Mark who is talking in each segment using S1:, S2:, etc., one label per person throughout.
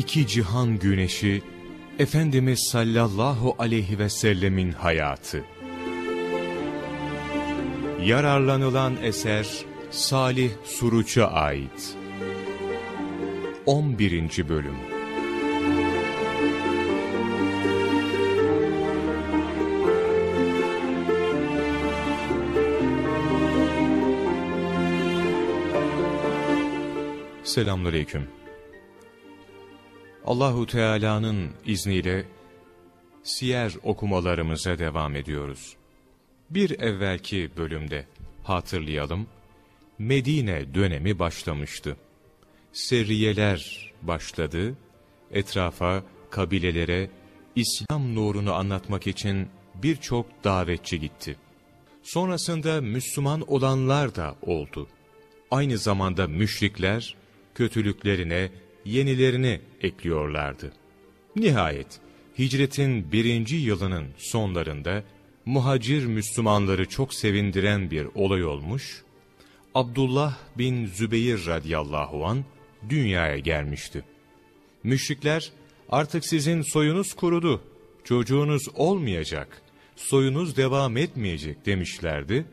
S1: iki cihan güneşi, Efendimiz sallallahu aleyhi ve sellemin hayatı. Yararlanılan eser Salih Suruç'a ait. 11. Bölüm Selamünaleyküm. Allahu Teala'nın izniyle siyer okumalarımıza devam ediyoruz. Bir evvelki bölümde hatırlayalım, Medine dönemi başlamıştı. Serriyeler başladı, etrafa, kabilelere İslam nurunu anlatmak için birçok davetçi gitti. Sonrasında Müslüman olanlar da oldu. Aynı zamanda müşrikler kötülüklerine yenilerini ekliyorlardı. Nihayet hicretin birinci yılının sonlarında muhacir Müslümanları çok sevindiren bir olay olmuş, Abdullah bin Zübeyir radıyallahu an dünyaya gelmişti. Müşrikler artık sizin soyunuz kurudu, çocuğunuz olmayacak, soyunuz devam etmeyecek demişlerdi.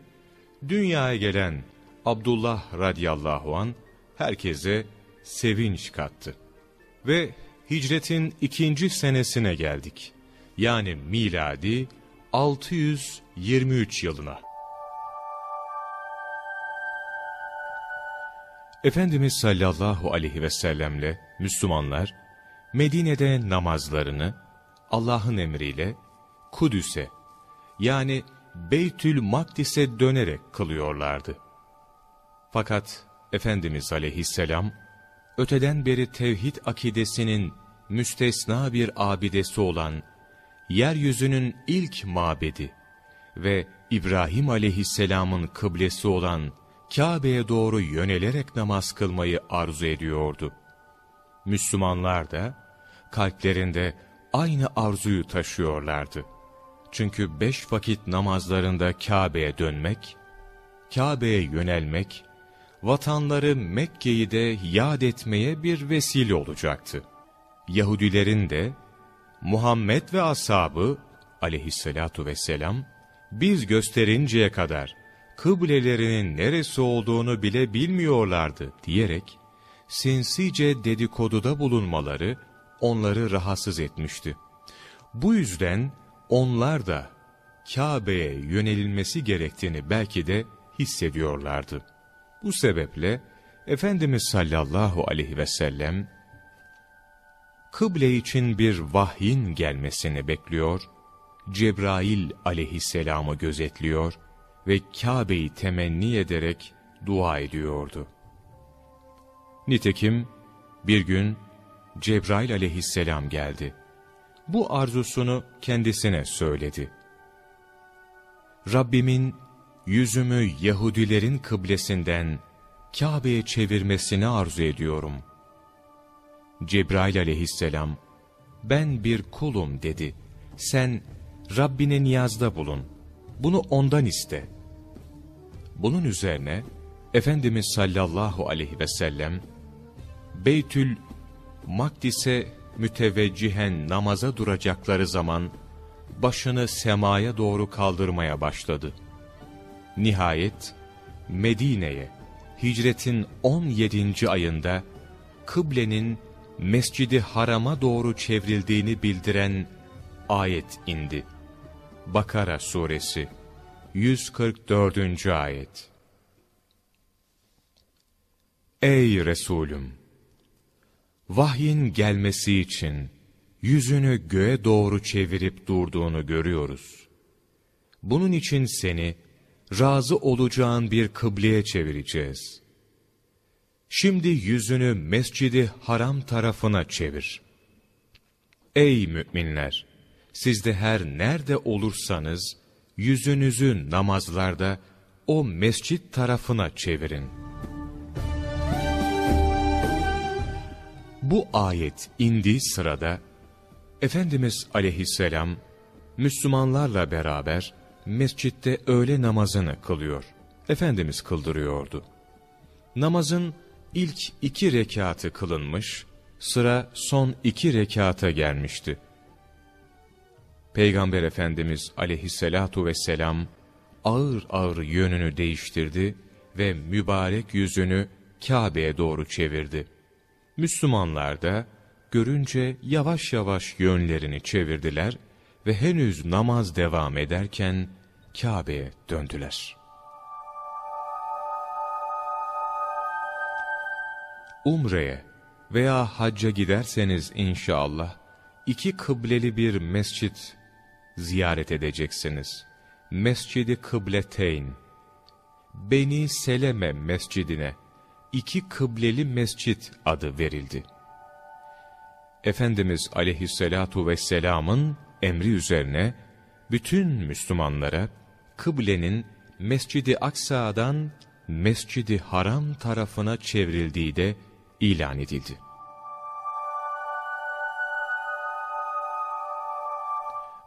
S1: Dünyaya gelen Abdullah radıyallahu an herkese sevinç kattı. Ve hicretin ikinci senesine geldik. Yani miladi 623 yılına. Efendimiz sallallahu aleyhi ve sellemle Müslümanlar Medine'de namazlarını Allah'ın emriyle Kudüs'e yani Beytül Makdis'e dönerek kılıyorlardı. Fakat Efendimiz aleyhisselam öteden beri tevhid akidesinin müstesna bir abidesi olan, yeryüzünün ilk mabedi ve İbrahim aleyhisselamın kıblesi olan Kabe'ye doğru yönelerek namaz kılmayı arzu ediyordu. Müslümanlar da kalplerinde aynı arzuyu taşıyorlardı. Çünkü beş vakit namazlarında Kabe'ye dönmek, Kabe'ye yönelmek, vatanları Mekke'yi de yad etmeye bir vesile olacaktı. Yahudilerin de Muhammed ve ashabı aleyhissalatu vesselam biz gösterinceye kadar kıblelerinin neresi olduğunu bile bilmiyorlardı diyerek sinsice dedikoduda bulunmaları onları rahatsız etmişti. Bu yüzden onlar da Kabe'ye yönelilmesi gerektiğini belki de hissediyorlardı. Bu sebeple Efendimiz sallallahu aleyhi ve sellem kıble için bir vahyin gelmesini bekliyor, Cebrail aleyhisselamı gözetliyor ve Kabe'yi temenni ederek dua ediyordu. Nitekim bir gün Cebrail aleyhisselam geldi. Bu arzusunu kendisine söyledi. Rabbimin yüzümü Yahudilerin kıblesinden Kabe'ye çevirmesini arzu ediyorum. Cebrail aleyhisselam, ben bir kulum dedi. Sen Rabbine niyazda bulun. Bunu ondan iste. Bunun üzerine Efendimiz sallallahu aleyhi ve sellem Beytül Makdis'e müteveccihen namaza duracakları zaman başını semaya doğru kaldırmaya başladı. Nihayet Medine'ye hicretin 17. ayında kıblenin Mescidi Haram'a doğru çevrildiğini bildiren ayet indi. Bakara suresi 144. ayet Ey Resulüm! Vahyin gelmesi için yüzünü göğe doğru çevirip durduğunu görüyoruz. Bunun için seni razı olacağın bir kıbleye çevireceğiz. Şimdi yüzünü mescidi haram tarafına çevir. Ey müminler! Siz de her nerede olursanız, yüzünüzü namazlarda o mescit tarafına çevirin. Bu ayet indiği sırada, Efendimiz aleyhisselam, Müslümanlarla beraber, mescitte öğle namazını kılıyor. Efendimiz kıldırıyordu. Namazın ilk iki rekatı kılınmış, sıra son iki rekata gelmişti. Peygamber Efendimiz aleyhissalatu vesselam ağır ağır yönünü değiştirdi ve mübarek yüzünü Kabe'ye doğru çevirdi. Müslümanlar da görünce yavaş yavaş yönlerini çevirdiler ve henüz namaz devam ederken Kabe'ye döndüler. Umre'ye veya hacca giderseniz inşallah iki kıbleli bir mescit ziyaret edeceksiniz. Mescidi Kıbleteyn. Beni Seleme mescidine iki kıbleli mescit adı verildi. Efendimiz aleyhissalatu vesselamın emri üzerine bütün Müslümanlara kıblenin Mescidi Aksa'dan Mescidi Haram tarafına çevrildiği de ilan edildi.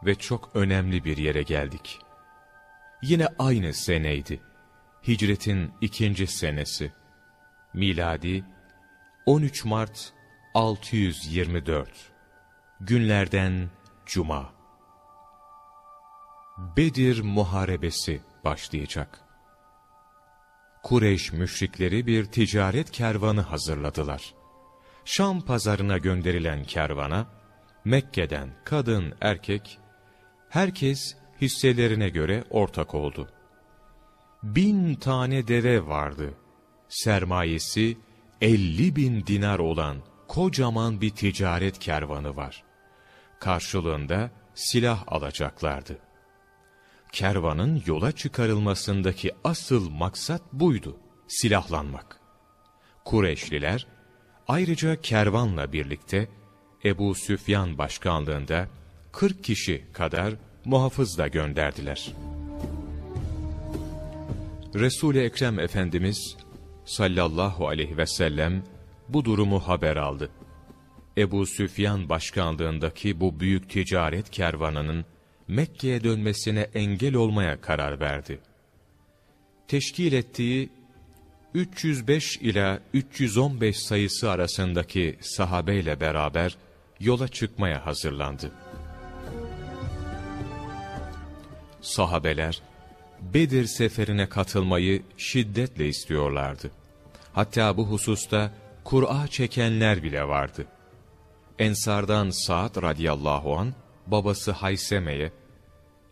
S1: Ve çok önemli bir yere geldik. Yine aynı seneydi. Hicretin ikinci senesi. Miladi 13 Mart 624. Günlerden Cuma. Bedir Muharebesi başlayacak. Kureyş müşrikleri bir ticaret kervanı hazırladılar. Şam pazarına gönderilen kervana, Mekke'den kadın erkek, herkes hisselerine göre ortak oldu. Bin tane deve vardı. Sermayesi elli bin dinar olan kocaman bir ticaret kervanı var. Karşılığında silah alacaklardı kervanın yola çıkarılmasındaki asıl maksat buydu, silahlanmak. Kureşliler, ayrıca kervanla birlikte Ebu Süfyan başkanlığında 40 kişi kadar muhafız da gönderdiler. Resul-i Ekrem Efendimiz sallallahu aleyhi ve sellem bu durumu haber aldı. Ebu Süfyan başkanlığındaki bu büyük ticaret kervanının Mekke'ye dönmesine engel olmaya karar verdi. Teşkil ettiği 305 ila 315 sayısı arasındaki sahabeyle beraber yola çıkmaya hazırlandı. Sahabeler, Bedir seferine katılmayı şiddetle istiyorlardı. Hatta bu hususta Kur'a çekenler bile vardı. Ensardan Sa'd radıyallahu an babası Hayseme'ye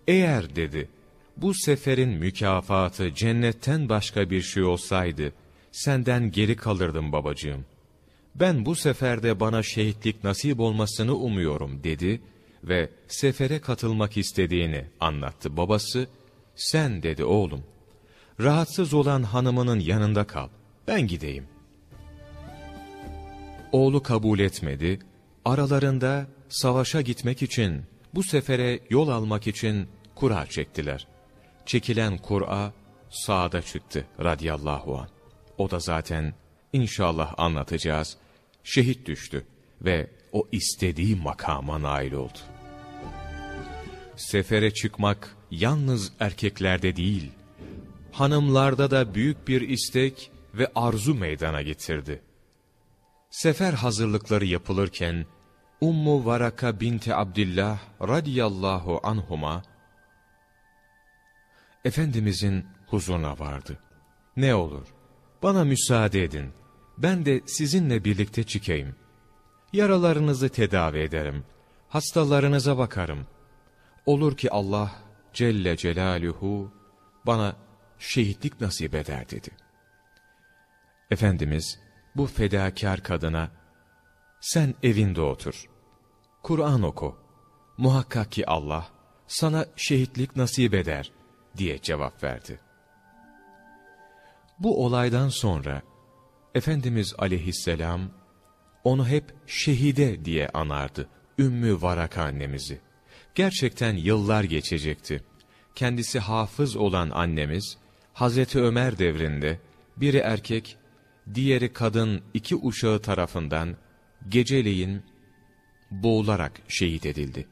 S1: eğer dedi, bu seferin mükafatı cennetten başka bir şey olsaydı, senden geri kalırdım babacığım. Ben bu seferde bana şehitlik nasip olmasını umuyorum dedi ve sefere katılmak istediğini anlattı babası. Sen dedi oğlum, rahatsız olan hanımının yanında kal, ben gideyim. Oğlu kabul etmedi, aralarında savaşa gitmek için, bu sefere yol almak için kura çektiler. Çekilen kura sağda çıktı radiyallahu an. O da zaten inşallah anlatacağız. Şehit düştü ve o istediği makama nail oldu. Sefere çıkmak yalnız erkeklerde değil, hanımlarda da büyük bir istek ve arzu meydana getirdi. Sefer hazırlıkları yapılırken, Ummu Varaka binti Abdillah radiyallahu anhuma Efendimizin huzuruna vardı. Ne olur, bana müsaade edin, ben de sizinle birlikte çıkayım. Yaralarınızı tedavi ederim, hastalarınıza bakarım. Olur ki Allah Celle Celaluhu bana şehitlik nasip eder dedi. Efendimiz bu fedakar kadına, sen evinde otur, Kur'an oku, muhakkak ki Allah sana şehitlik nasip eder diye cevap verdi. Bu olaydan sonra Efendimiz aleyhisselam onu hep şehide diye anardı. Ümmü Varaka annemizi. Gerçekten yıllar geçecekti. Kendisi hafız olan annemiz Hazreti Ömer devrinde biri erkek, diğeri kadın iki uşağı tarafından geceleyin boğularak şehit edildi.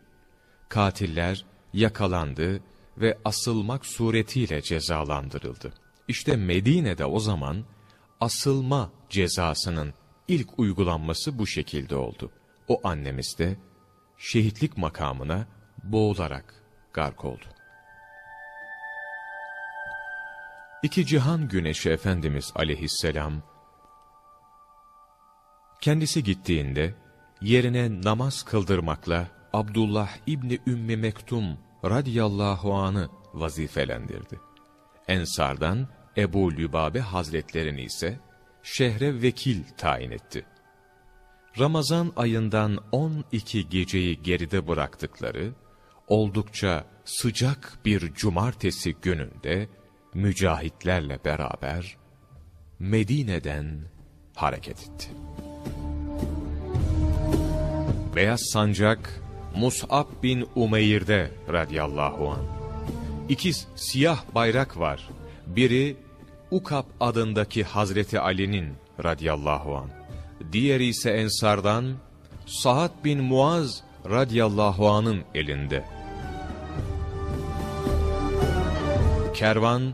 S1: Katiller yakalandı ve asılmak suretiyle cezalandırıldı. İşte Medine'de o zaman asılma cezasının ilk uygulanması bu şekilde oldu. O annemiz de şehitlik makamına boğularak gark oldu. İki cihan güneşi Efendimiz aleyhisselam, kendisi gittiğinde yerine namaz kıldırmakla Abdullah İbni Ümmü Mektum radiyallahu anı vazifelendirdi. Ensardan Ebu Lübabe hazretlerini ise şehre vekil tayin etti. Ramazan ayından 12 geceyi geride bıraktıkları, oldukça sıcak bir cumartesi gününde, mücahitlerle beraber Medine'den hareket etti. Beyaz sancak Mus'ab bin Umeyr'de radiyallahu an. İki siyah bayrak var. Biri Ukab adındaki Hazreti Ali'nin radiyallahu an. Diğeri ise Ensardan Sa'd bin Muaz radiyallahu anın elinde. Kervan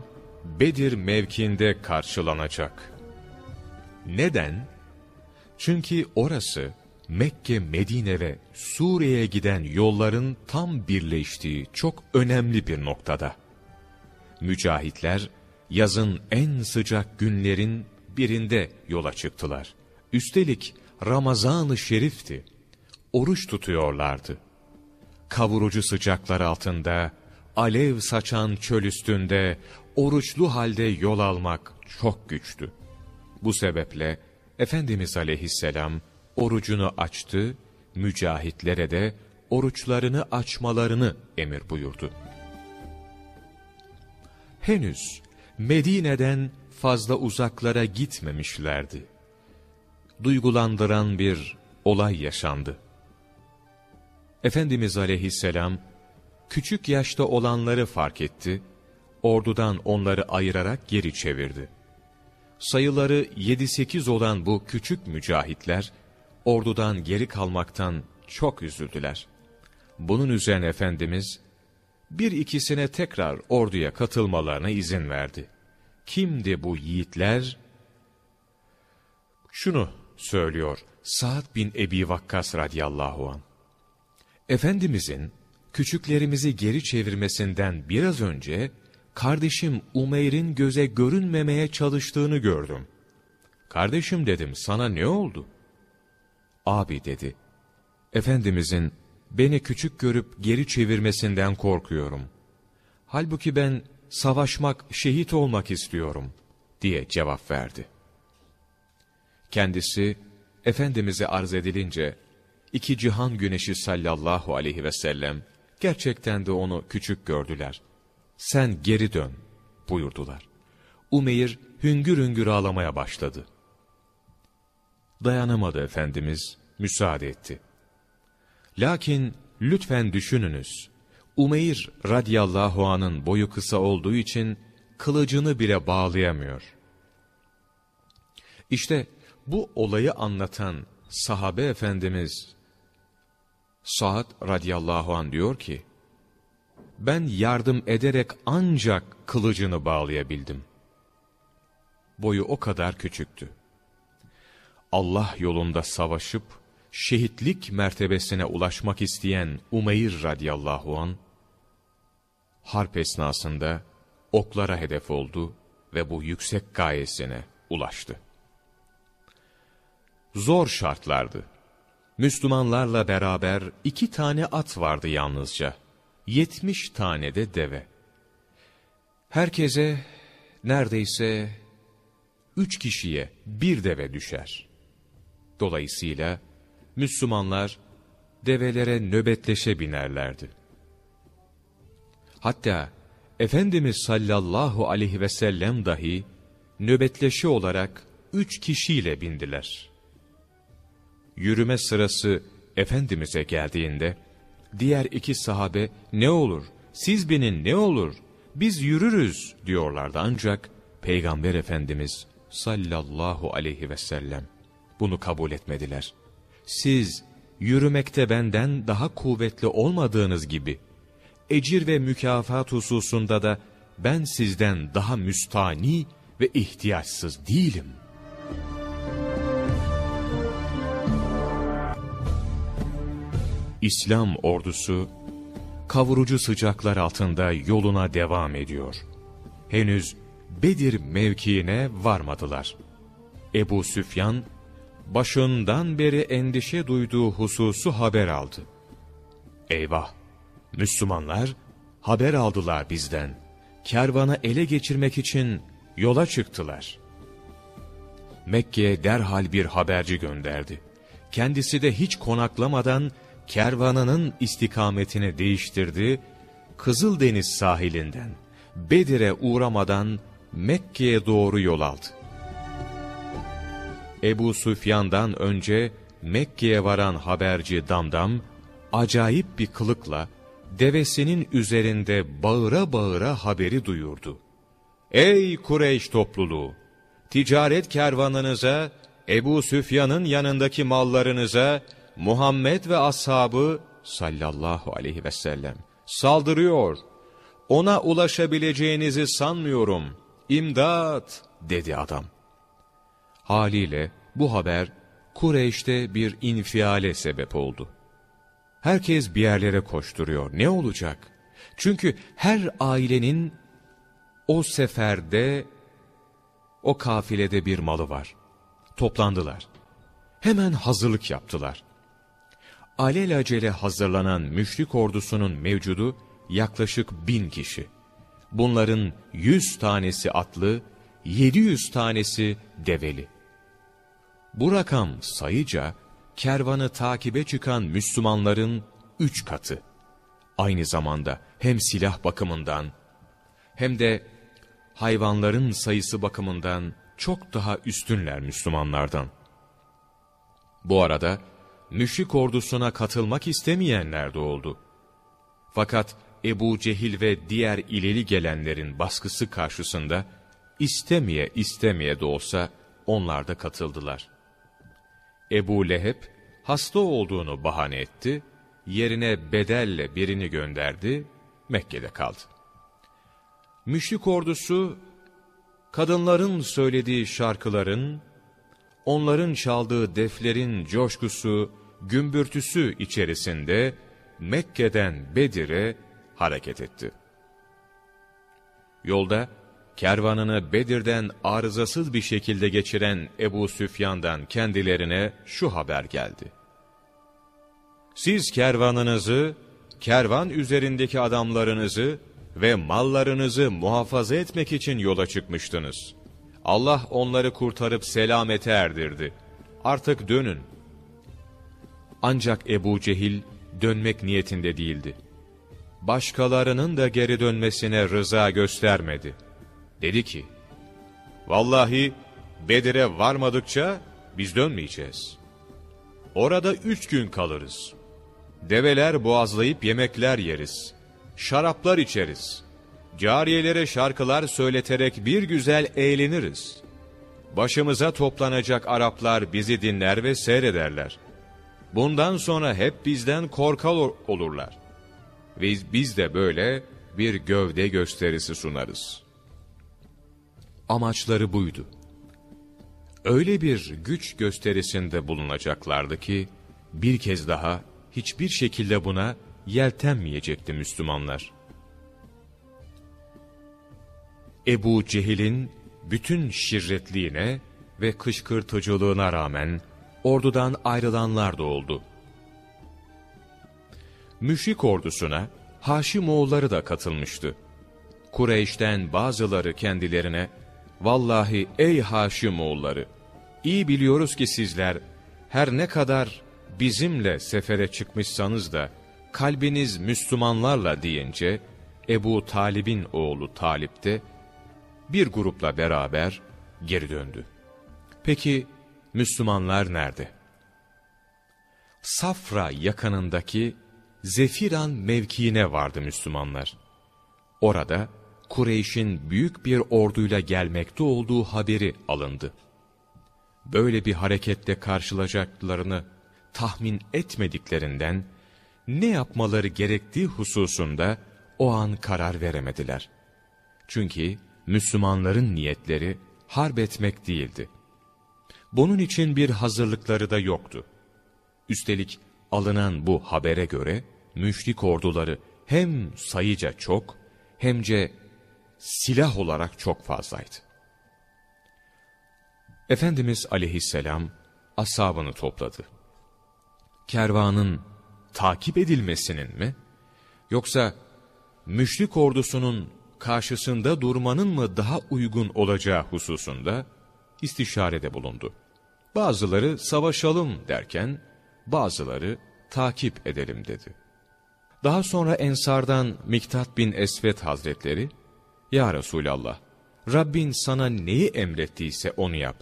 S1: Bedir mevkinde karşılanacak. Neden? Çünkü orası Mekke, Medine ve Suriye'ye giden yolların tam birleştiği çok önemli bir noktada. Mücahitler yazın en sıcak günlerin birinde yola çıktılar. Üstelik Ramazan-ı Şerif'ti. Oruç tutuyorlardı. Kavurucu sıcaklar altında, alev saçan çöl üstünde, oruçlu halde yol almak çok güçtü. Bu sebeple Efendimiz aleyhisselam orucunu açtı, mücahitlere de oruçlarını açmalarını emir buyurdu. Henüz Medine'den fazla uzaklara gitmemişlerdi. Duygulandıran bir olay yaşandı. Efendimiz aleyhisselam, küçük yaşta olanları fark etti, ordudan onları ayırarak geri çevirdi. Sayıları 7-8 olan bu küçük mücahitler, ordudan geri kalmaktan çok üzüldüler. Bunun üzerine Efendimiz, bir ikisine tekrar orduya katılmalarına izin verdi. Kimdi bu yiğitler? Şunu söylüyor Sa'd bin Ebi Vakkas radıyallahu an. Efendimizin küçüklerimizi geri çevirmesinden biraz önce kardeşim Umeyr'in göze görünmemeye çalıştığını gördüm. Kardeşim dedim sana ne oldu? Abi dedi. Efendimizin beni küçük görüp geri çevirmesinden korkuyorum. Halbuki ben savaşmak, şehit olmak istiyorum diye cevap verdi. Kendisi Efendimiz'e arz edilince iki cihan güneşi sallallahu aleyhi ve sellem gerçekten de onu küçük gördüler. Sen geri dön buyurdular. Umeyr hüngür hüngür ağlamaya başladı. Dayanamadı Efendimiz, müsaade etti. Lakin lütfen düşününüz. Umeyr radiyallahu anın boyu kısa olduğu için kılıcını bile bağlayamıyor. İşte bu olayı anlatan sahabe efendimiz Sa'd radiyallahu an diyor ki, ben yardım ederek ancak kılıcını bağlayabildim. Boyu o kadar küçüktü. Allah yolunda savaşıp, şehitlik mertebesine ulaşmak isteyen Umeyr radıyallahu an harp esnasında oklara hedef oldu ve bu yüksek gayesine ulaştı. Zor şartlardı. Müslümanlarla beraber iki tane at vardı yalnızca. Yetmiş tane de deve. Herkese neredeyse üç kişiye bir deve düşer. Dolayısıyla Müslümanlar develere nöbetleşe binerlerdi. Hatta Efendimiz sallallahu aleyhi ve sellem dahi nöbetleşe olarak üç kişiyle bindiler. Yürüme sırası Efendimiz'e geldiğinde, diğer iki sahabe ne olur, siz binin ne olur, biz yürürüz diyorlardı ancak Peygamber Efendimiz sallallahu aleyhi ve sellem bunu kabul etmediler. Siz yürümekte benden daha kuvvetli olmadığınız gibi, ecir ve mükafat hususunda da ben sizden daha müstani ve ihtiyaçsız değilim. İslam ordusu, kavurucu sıcaklar altında yoluna devam ediyor. Henüz Bedir mevkiine varmadılar. Ebu Süfyan, başından beri endişe duyduğu hususu haber aldı. Eyvah! Müslümanlar haber aldılar bizden. Kervanı ele geçirmek için yola çıktılar. Mekke'ye derhal bir haberci gönderdi. Kendisi de hiç konaklamadan kervanının istikametini değiştirdi, Kızıldeniz sahilinden, Bedir'e uğramadan Mekke'ye doğru yol aldı. Ebu Süfyan'dan önce Mekke'ye varan haberci Damdam, acayip bir kılıkla, devesinin üzerinde bağıra bağıra haberi duyurdu. Ey Kureyş topluluğu! Ticaret kervanınıza, Ebu Süfyan'ın yanındaki mallarınıza, Muhammed ve ashabı sallallahu aleyhi ve sellem saldırıyor. Ona ulaşabileceğinizi sanmıyorum. İmdat dedi adam. Haliyle bu haber Kureyş'te bir infiale sebep oldu. Herkes bir yerlere koşturuyor. Ne olacak? Çünkü her ailenin o seferde, o kafilede bir malı var. Toplandılar. Hemen hazırlık yaptılar. Alelacele hazırlanan müşrik ordusunun mevcudu yaklaşık bin kişi. Bunların yüz tanesi atlı, yedi yüz tanesi develi. Bu rakam sayıca kervanı takibe çıkan Müslümanların üç katı. Aynı zamanda hem silah bakımından hem de hayvanların sayısı bakımından çok daha üstünler Müslümanlardan. Bu arada müşrik ordusuna katılmak istemeyenler de oldu. Fakat Ebu Cehil ve diğer ileri gelenlerin baskısı karşısında istemeye istemeye de olsa onlar da katıldılar. Ebu Leheb hasta olduğunu bahane etti, yerine bedelle birini gönderdi, Mekke'de kaldı. Müşrik ordusu, kadınların söylediği şarkıların, onların çaldığı deflerin coşkusu, gümbürtüsü içerisinde Mekke'den Bedir'e hareket etti. Yolda kervanını Bedir'den arızasız bir şekilde geçiren Ebu Süfyan'dan kendilerine şu haber geldi. Siz kervanınızı, kervan üzerindeki adamlarınızı ve mallarınızı muhafaza etmek için yola çıkmıştınız. Allah onları kurtarıp selamete erdirdi. Artık dönün. Ancak Ebu Cehil dönmek niyetinde değildi. Başkalarının da geri dönmesine rıza göstermedi. Dedi ki, Vallahi Bedir'e varmadıkça biz dönmeyeceğiz. Orada üç gün kalırız. Develer boğazlayıp yemekler yeriz. Şaraplar içeriz. Cariyelere şarkılar söyleterek bir güzel eğleniriz. Başımıza toplanacak Araplar bizi dinler ve seyrederler. Bundan sonra hep bizden korkal olurlar. Ve biz de böyle bir gövde gösterisi sunarız. Amaçları buydu. Öyle bir güç gösterisinde bulunacaklardı ki, bir kez daha hiçbir şekilde buna yeltenmeyecekti Müslümanlar. Ebu Cehil'in bütün şirretliğine ve kışkırtıcılığına rağmen ordudan ayrılanlar da oldu. Müşrik ordusuna Haşimoğulları da katılmıştı. Kureyş'ten bazıları kendilerine, Vallahi ey Haşimoğulları, iyi biliyoruz ki sizler her ne kadar bizimle sefere çıkmışsanız da kalbiniz Müslümanlarla deyince Ebu Talib'in oğlu Talip de bir grupla beraber geri döndü. Peki Müslümanlar nerede? Safra yakınındaki Zefiran mevkiine vardı Müslümanlar. Orada Kureyş'in büyük bir orduyla gelmekte olduğu haberi alındı. Böyle bir harekette karşılaşacaklarını tahmin etmediklerinden ne yapmaları gerektiği hususunda o an karar veremediler. Çünkü Müslümanların niyetleri harp etmek değildi. Bunun için bir hazırlıkları da yoktu. Üstelik alınan bu habere göre müşrik orduları hem sayıca çok hemce silah olarak çok fazlaydı. Efendimiz aleyhisselam asabını topladı. Kervanın takip edilmesinin mi? Yoksa müşrik ordusunun karşısında durmanın mı daha uygun olacağı hususunda istişarede bulundu. Bazıları savaşalım derken, bazıları takip edelim dedi. Daha sonra Ensardan Miktat bin Esvet Hazretleri, Ya Resulallah, Rabbin sana neyi emrettiyse onu yap.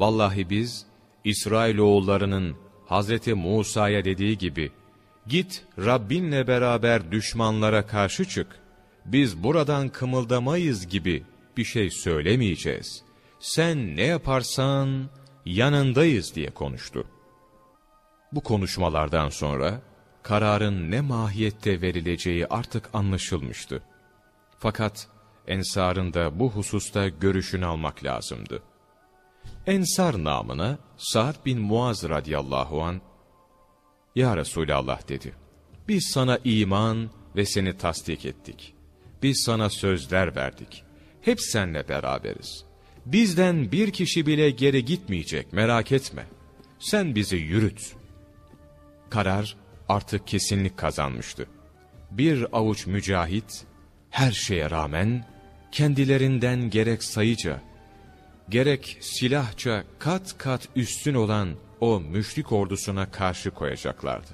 S1: Vallahi biz, İsrailoğullarının Hazreti Musa'ya dediği gibi, Git Rabbinle beraber düşmanlara karşı çık. Biz buradan kımıldamayız gibi bir şey söylemeyeceğiz. Sen ne yaparsan yanındayız diye konuştu. Bu konuşmalardan sonra kararın ne mahiyette verileceği artık anlaşılmıştı. Fakat Ensar'ın da bu hususta görüşünü almak lazımdı. Ensar namına Sa'd bin Muaz radıyallahu an Ya Resulallah dedi. Biz sana iman ve seni tasdik ettik. Biz sana sözler verdik. Hep senle beraberiz. Bizden bir kişi bile geri gitmeyecek merak etme. Sen bizi yürüt. Karar artık kesinlik kazanmıştı. Bir avuç mücahit her şeye rağmen kendilerinden gerek sayıca, gerek silahça kat kat üstün olan o müşrik ordusuna karşı koyacaklardı.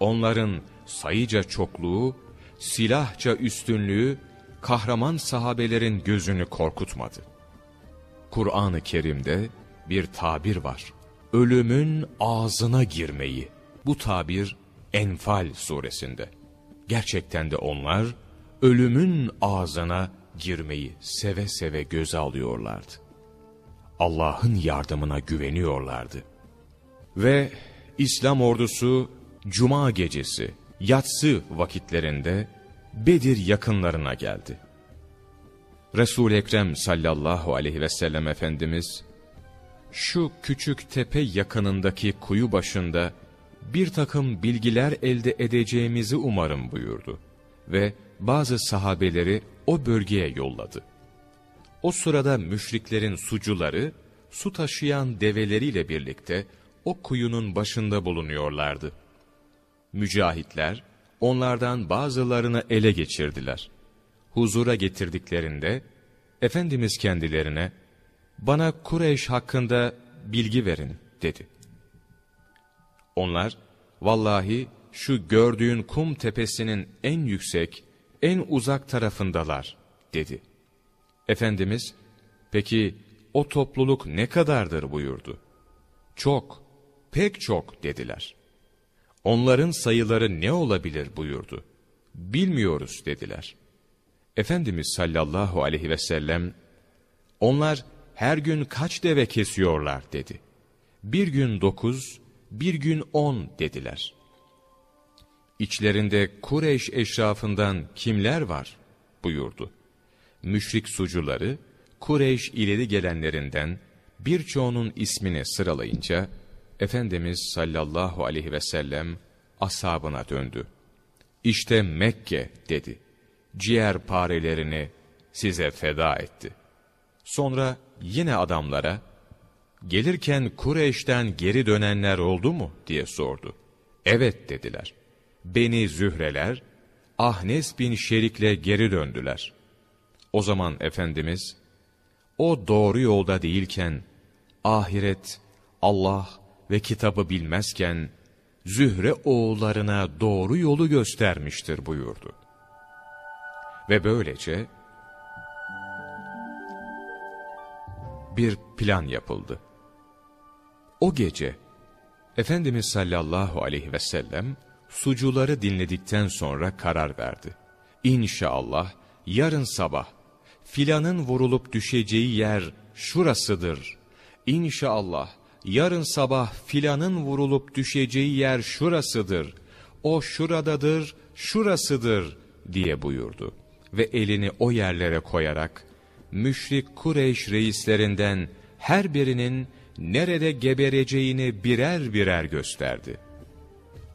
S1: Onların sayıca çokluğu, silahça üstünlüğü, kahraman sahabelerin gözünü korkutmadı. Kur'an-ı Kerim'de bir tabir var. Ölümün ağzına girmeyi. Bu tabir Enfal suresinde. Gerçekten de onlar ölümün ağzına girmeyi seve seve göze alıyorlardı. Allah'ın yardımına güveniyorlardı. Ve İslam ordusu cuma gecesi yatsı vakitlerinde Bedir yakınlarına geldi. Resul-i Ekrem sallallahu aleyhi ve sellem Efendimiz şu küçük tepe yakınındaki kuyu başında bir takım bilgiler elde edeceğimizi umarım buyurdu ve bazı sahabeleri o bölgeye yolladı. O sırada müşriklerin sucuları su taşıyan develeriyle birlikte o kuyunun başında bulunuyorlardı. Mücahitler onlardan bazılarını ele geçirdiler. Huzura getirdiklerinde Efendimiz kendilerine bana Kureyş hakkında bilgi verin dedi. Onlar vallahi şu gördüğün kum tepesinin en yüksek, en uzak tarafındalar dedi. Efendimiz peki o topluluk ne kadardır buyurdu. Çok, pek çok dediler. Onların sayıları ne olabilir buyurdu. Bilmiyoruz dediler. Efendimiz sallallahu aleyhi ve sellem, onlar her gün kaç deve kesiyorlar dedi. Bir gün dokuz, bir gün on dediler. İçlerinde Kureyş eşrafından kimler var buyurdu. Müşrik sucuları, Kureyş ileri gelenlerinden birçoğunun ismini sıralayınca, Efendimiz sallallahu aleyhi ve sellem ashabına döndü. İşte Mekke dedi. Ciğer parelerini size feda etti. Sonra yine adamlara, gelirken Kureyş'ten geri dönenler oldu mu diye sordu. Evet dediler. Beni Zühreler, Ahnes bin Şerik'le geri döndüler. O zaman Efendimiz, o doğru yolda değilken, ahiret, Allah ve kitabı bilmezken, Zühre oğullarına doğru yolu göstermiştir buyurdu. Ve böylece, bir plan yapıldı. O gece, Efendimiz sallallahu aleyhi ve sellem, sucuları dinledikten sonra karar verdi. İnşallah yarın sabah filanın vurulup düşeceği yer şurasıdır. İnşallah yarın sabah filanın vurulup düşeceği yer şurasıdır. O şuradadır, şurasıdır diye buyurdu. Ve elini o yerlere koyarak müşrik Kureyş reislerinden her birinin nerede gebereceğini birer birer gösterdi.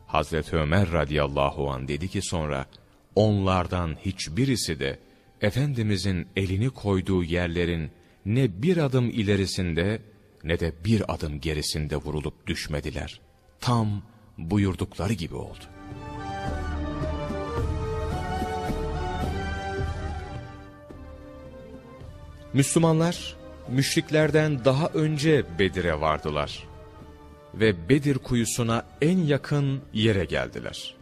S1: Hazreti Ömer radıyallahu an dedi ki sonra, onlardan hiçbirisi de Efendimizin elini koyduğu yerlerin ne bir adım ilerisinde ne de bir adım gerisinde vurulup düşmediler. Tam buyurdukları gibi oldu. Müslümanlar, müşriklerden daha önce Bedir'e vardılar. Ve Bedir kuyusuna en yakın yere geldiler.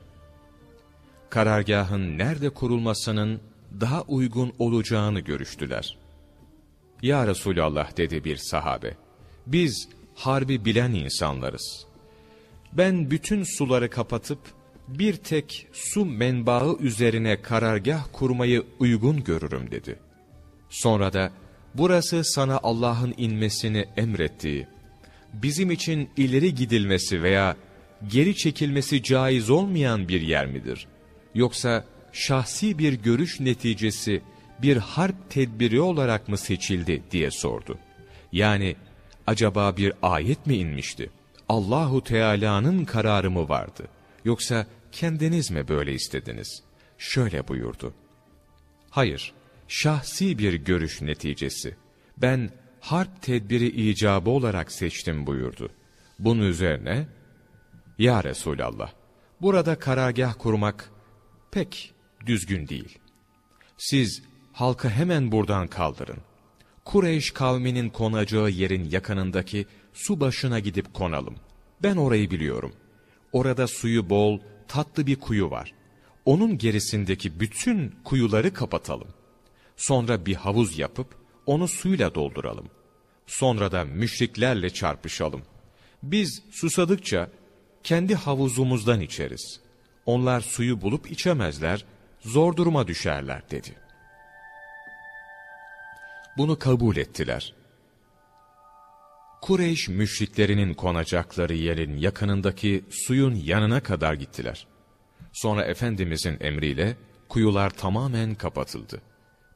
S1: Karargahın nerede kurulmasının daha uygun olacağını görüştüler. Ya Resulallah dedi bir sahabe, biz harbi bilen insanlarız. Ben bütün suları kapatıp bir tek su menbaı üzerine karargah kurmayı uygun görürüm dedi. Sonra da burası sana Allah'ın inmesini emrettiği, bizim için ileri gidilmesi veya geri çekilmesi caiz olmayan bir yer midir? Yoksa şahsi bir görüş neticesi bir harp tedbiri olarak mı seçildi diye sordu. Yani acaba bir ayet mi inmişti? Allahu Teala'nın kararı mı vardı? Yoksa kendiniz mi böyle istediniz? Şöyle buyurdu. Hayır, şahsi bir görüş neticesi. Ben harp tedbiri icabı olarak seçtim buyurdu. Bunun üzerine, Ya Resulallah, burada karargah kurmak pek düzgün değil. Siz halkı hemen buradan kaldırın. Kureyş kavminin konacağı yerin yakınındaki su başına gidip konalım. Ben orayı biliyorum. Orada suyu bol, tatlı bir kuyu var. Onun gerisindeki bütün kuyuları kapatalım. Sonra bir havuz yapıp onu suyla dolduralım. Sonra da müşriklerle çarpışalım. Biz susadıkça kendi havuzumuzdan içeriz. Onlar suyu bulup içemezler, zor duruma düşerler dedi. Bunu kabul ettiler. Kureyş müşriklerinin konacakları yerin yakınındaki suyun yanına kadar gittiler. Sonra Efendimizin emriyle kuyular tamamen kapatıldı.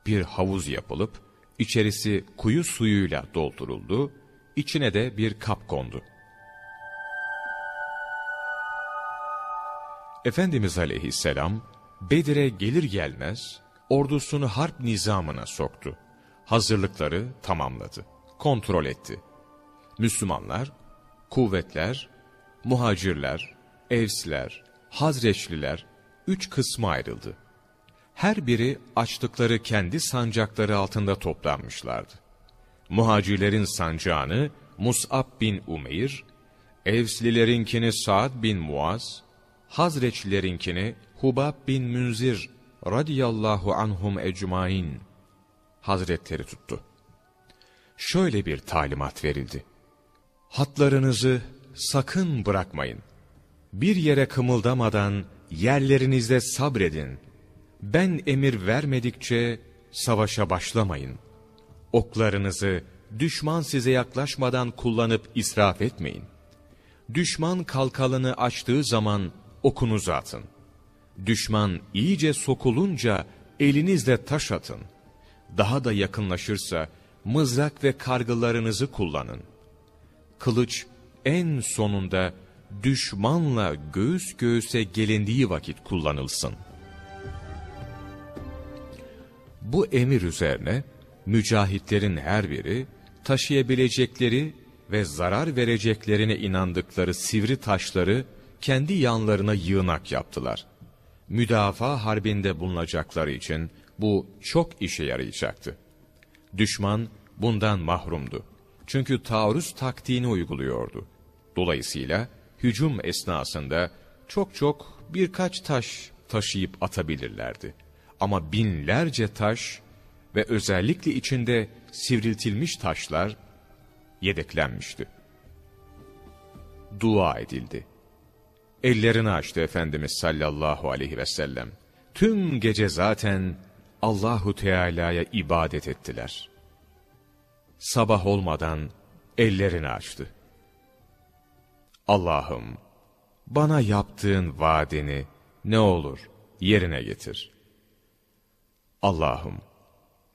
S1: Bir havuz yapılıp içerisi kuyu suyuyla dolduruldu, içine de bir kap kondu. Efendimiz aleyhisselam Bedir'e gelir gelmez ordusunu harp nizamına soktu. Hazırlıkları tamamladı, kontrol etti. Müslümanlar, kuvvetler, muhacirler, evsler, hazreçliler üç kısma ayrıldı. Her biri açtıkları kendi sancakları altında toplanmışlardı. Muhacirlerin sancağını Mus'ab bin Umeyr, Evslilerinkini Sa'd bin Muaz, Hazreçlilerinkini Hubab bin Münzir radiyallahu anhum ecmain hazretleri tuttu. Şöyle bir talimat verildi. Hatlarınızı sakın bırakmayın. Bir yere kımıldamadan yerlerinizde sabredin. Ben emir vermedikçe savaşa başlamayın. Oklarınızı düşman size yaklaşmadan kullanıp israf etmeyin. Düşman kalkalını açtığı zaman okunuzu atın. Düşman iyice sokulunca elinizle taş atın. Daha da yakınlaşırsa mızrak ve kargılarınızı kullanın. Kılıç en sonunda düşmanla göğüs göğüse gelindiği vakit kullanılsın. Bu emir üzerine mücahitlerin her biri taşıyabilecekleri ve zarar vereceklerine inandıkları sivri taşları kendi yanlarına yığınak yaptılar. Müdafaa harbinde bulunacakları için bu çok işe yarayacaktı. Düşman bundan mahrumdu. Çünkü taarruz taktiğini uyguluyordu. Dolayısıyla hücum esnasında çok çok birkaç taş taşıyıp atabilirlerdi. Ama binlerce taş ve özellikle içinde sivriltilmiş taşlar yedeklenmişti. Dua edildi. Ellerini açtı Efendimiz sallallahu aleyhi ve sellem. Tüm gece zaten Allahu Teala'ya ibadet ettiler. Sabah olmadan ellerini açtı. Allah'ım, bana yaptığın vaadini ne olur yerine getir. Allah'ım,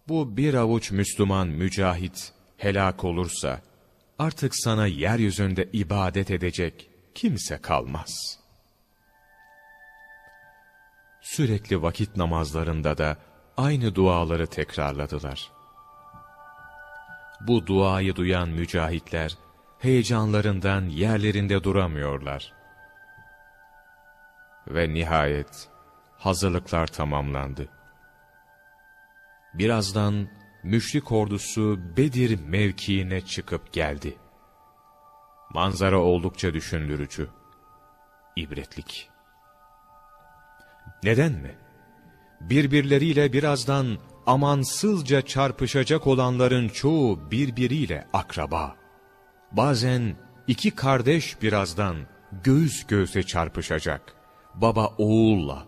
S1: bu bir avuç Müslüman mücahit helak olursa, artık sana yeryüzünde ibadet edecek kimse kalmaz. sürekli vakit namazlarında da aynı duaları tekrarladılar. Bu duayı duyan mücahitler, heyecanlarından yerlerinde duramıyorlar. Ve nihayet hazırlıklar tamamlandı. Birazdan müşrik ordusu Bedir mevkiine çıkıp geldi. Manzara oldukça düşündürücü, ibretlik. Neden mi? Birbirleriyle birazdan amansızca çarpışacak olanların çoğu birbiriyle akraba. Bazen iki kardeş birazdan göğüs göğüse çarpışacak. Baba oğulla,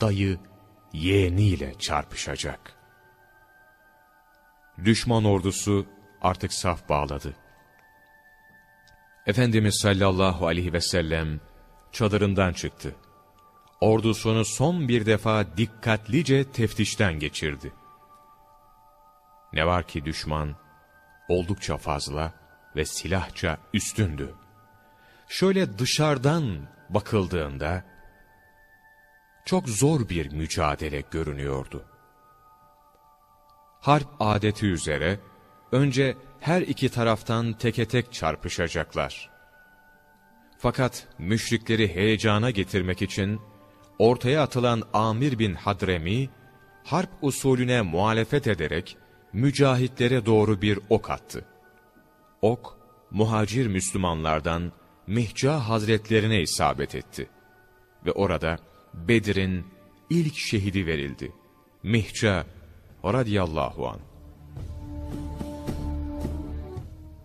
S1: dayı yeğeniyle çarpışacak. Düşman ordusu artık saf bağladı. Efendimiz sallallahu aleyhi ve sellem çadırından çıktı. Ordusunu son bir defa dikkatlice teftişten geçirdi. Ne var ki düşman oldukça fazla ve silahça üstündü. Şöyle dışarıdan bakıldığında çok zor bir mücadele görünüyordu. Harp adeti üzere önce her iki taraftan teke tek çarpışacaklar. Fakat müşrikleri heyecana getirmek için ortaya atılan Amir bin Hadremi, harp usulüne muhalefet ederek mücahitlere doğru bir ok attı. Ok, muhacir Müslümanlardan Mihca hazretlerine isabet etti. Ve orada Bedir'in ilk şehidi verildi. Mihca radiyallahu an.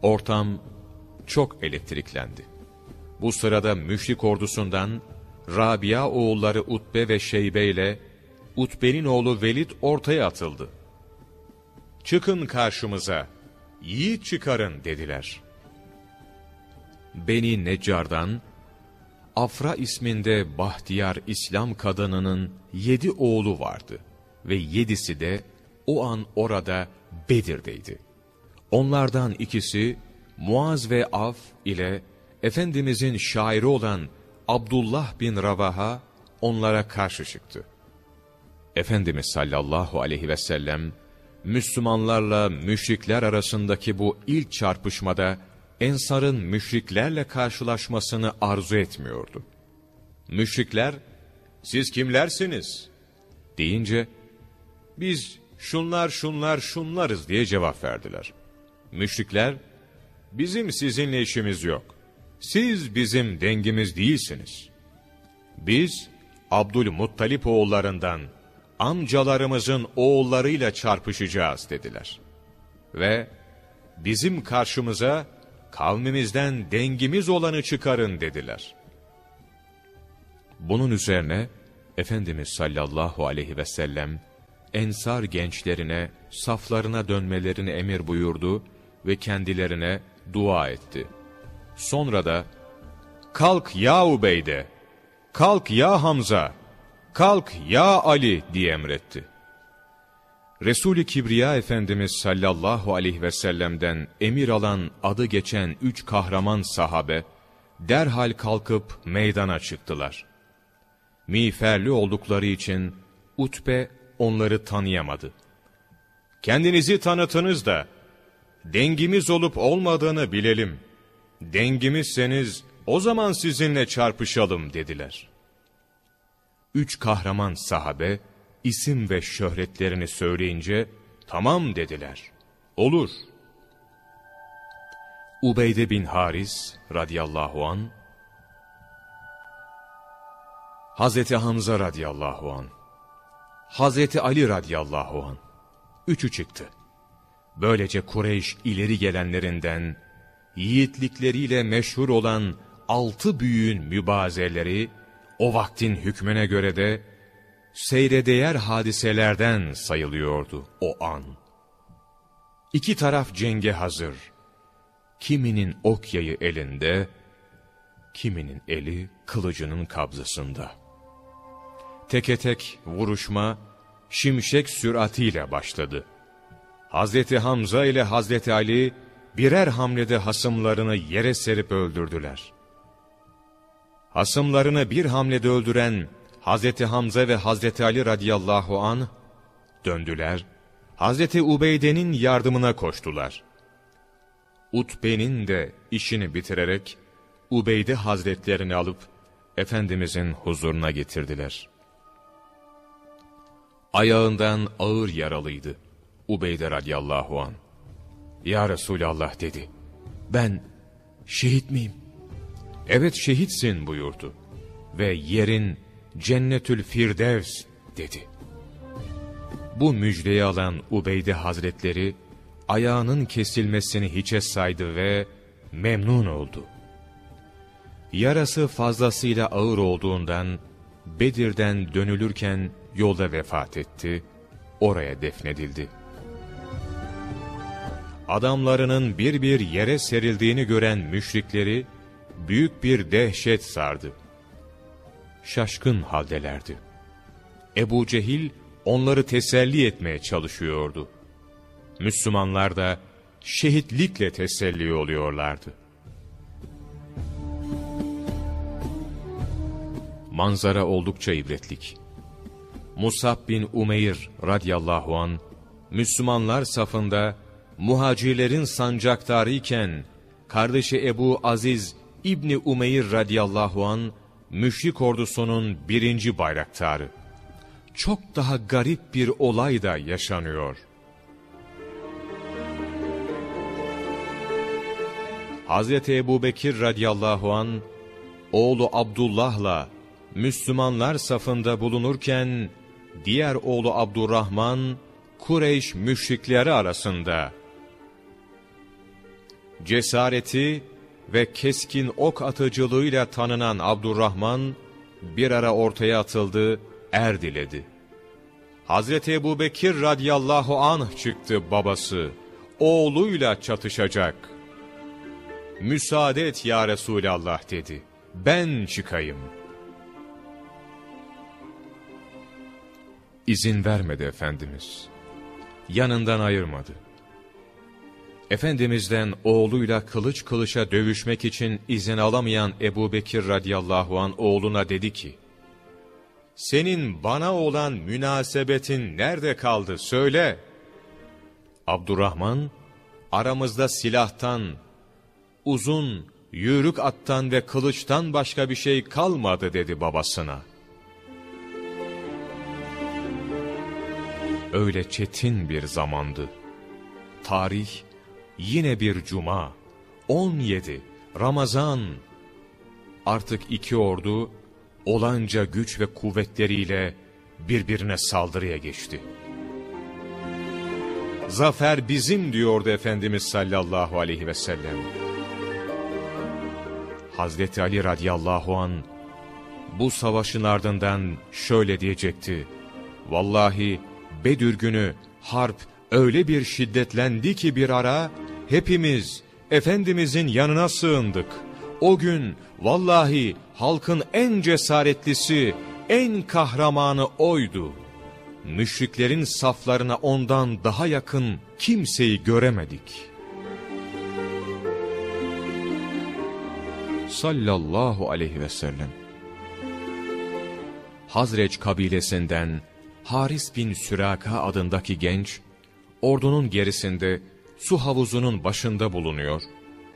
S1: Ortam çok elektriklendi. Bu sırada müşrik ordusundan Rabia oğulları Utbe ve Şeybe ile Utbe'nin oğlu Velid ortaya atıldı. Çıkın karşımıza, yiğit çıkarın dediler. Beni Neccar'dan, Afra isminde Bahtiyar İslam kadınının yedi oğlu vardı ve yedisi de o an orada Bedir'deydi. Onlardan ikisi Muaz ve Af ile Efendimizin şairi olan Abdullah bin Ravaha onlara karşı çıktı. Efendimiz sallallahu aleyhi ve sellem Müslümanlarla müşrikler arasındaki bu ilk çarpışmada Ensar'ın müşriklerle karşılaşmasını arzu etmiyordu. Müşrikler, siz kimlersiniz? deyince, biz şunlar şunlar şunlarız diye cevap verdiler. Müşrikler, bizim sizinle işimiz yok. Siz bizim dengimiz değilsiniz. Biz, Abdülmuttalip oğullarından, amcalarımızın oğullarıyla çarpışacağız dediler. Ve bizim karşımıza kavmimizden dengimiz olanı çıkarın dediler. Bunun üzerine Efendimiz sallallahu aleyhi ve sellem ensar gençlerine saflarına dönmelerini emir buyurdu ve kendilerine dua etti. Sonra da kalk ya Ubeyde, kalk ya Hamza, kalk ya Ali diye emretti. Resul-i Kibriya Efendimiz sallallahu aleyhi ve sellem'den emir alan adı geçen üç kahraman sahabe, derhal kalkıp meydana çıktılar. Miğferli oldukları için Utbe onları tanıyamadı. Kendinizi tanıtınız da, dengimiz olup olmadığını bilelim. Dengimizseniz o zaman sizinle çarpışalım dediler. Üç kahraman sahabe, isim ve şöhretlerini söyleyince, tamam dediler. Olur. Ubeyde bin Haris radıyallahu an, Hazreti Hamza radıyallahu an, Hazreti Ali radıyallahu an, üçü çıktı. Böylece Kureyş ileri gelenlerinden, yiğitlikleriyle meşhur olan altı büyüğün mübazeleri, o vaktin hükmüne göre de, seyredeyer hadiselerden sayılıyordu o an. İki taraf cenge hazır. Kiminin ok yayı elinde, kiminin eli kılıcının kabzasında. Teke tek vuruşma, şimşek süratiyle başladı. Hazreti Hamza ile Hazreti Ali, birer hamlede hasımlarını yere serip öldürdüler. Hasımlarını bir hamlede öldüren Hazreti Hamza ve Hazreti Ali radıyallahu an döndüler. Hazreti Ubeyde'nin yardımına koştular. Utbe'nin de işini bitirerek Ubeyde hazretlerini alıp Efendimizin huzuruna getirdiler. Ayağından ağır yaralıydı Ubeyde radıyallahu an. Ya Resulallah dedi. Ben şehit miyim? Evet şehitsin buyurdu. Ve yerin cennetül firdevs dedi. Bu müjdeyi alan Ubeyde hazretleri ayağının kesilmesini hiçe saydı ve memnun oldu. Yarası fazlasıyla ağır olduğundan Bedir'den dönülürken yolda vefat etti, oraya defnedildi. Adamlarının bir bir yere serildiğini gören müşrikleri büyük bir dehşet sardı. Şaşkın haldelerdi. Ebu Cehil onları teselli etmeye çalışıyordu. Müslümanlar da şehitlikle teselli oluyorlardı. Manzara oldukça ibretlik. Musab bin Umeyr radıyallahu an Müslümanlar safında muhacirlerin sancaktarı iken kardeşi Ebu Aziz İbni Umeyr radıyallahu an müşrik ordusunun birinci bayraktarı. Çok daha garip bir olay da yaşanıyor. Hazreti Ebu Bekir radıyallahu an oğlu Abdullah'la Müslümanlar safında bulunurken diğer oğlu Abdurrahman Kureyş müşrikleri arasında cesareti ve keskin ok atıcılığıyla tanınan Abdurrahman bir ara ortaya atıldı, er diledi. Hazreti Ebu Bekir radiyallahu anh çıktı babası, oğluyla çatışacak. Müsaade et ya Resulallah dedi, ben çıkayım. İzin vermedi Efendimiz. Yanından ayırmadı. Efendimiz'den oğluyla kılıç kılıça dövüşmek için izin alamayan Ebu Bekir radıyallahu an oğluna dedi ki, Senin bana olan münasebetin nerede kaldı söyle. Abdurrahman, aramızda silahtan, uzun, yürük attan ve kılıçtan başka bir şey kalmadı dedi babasına. Öyle çetin bir zamandı. Tarih, Yine bir cuma, 17 Ramazan. Artık iki ordu olanca güç ve kuvvetleriyle birbirine saldırıya geçti. Zafer bizim diyordu Efendimiz sallallahu aleyhi ve sellem. Hazreti Ali radıyallahu an bu savaşın ardından şöyle diyecekti. Vallahi Bedür günü harp öyle bir şiddetlendi ki bir ara hepimiz Efendimizin yanına sığındık. O gün vallahi halkın en cesaretlisi, en kahramanı oydu. Müşriklerin saflarına ondan daha yakın kimseyi göremedik. Sallallahu aleyhi ve sellem. Hazreç kabilesinden Haris bin Süraka adındaki genç, ordunun gerisinde su havuzunun başında bulunuyor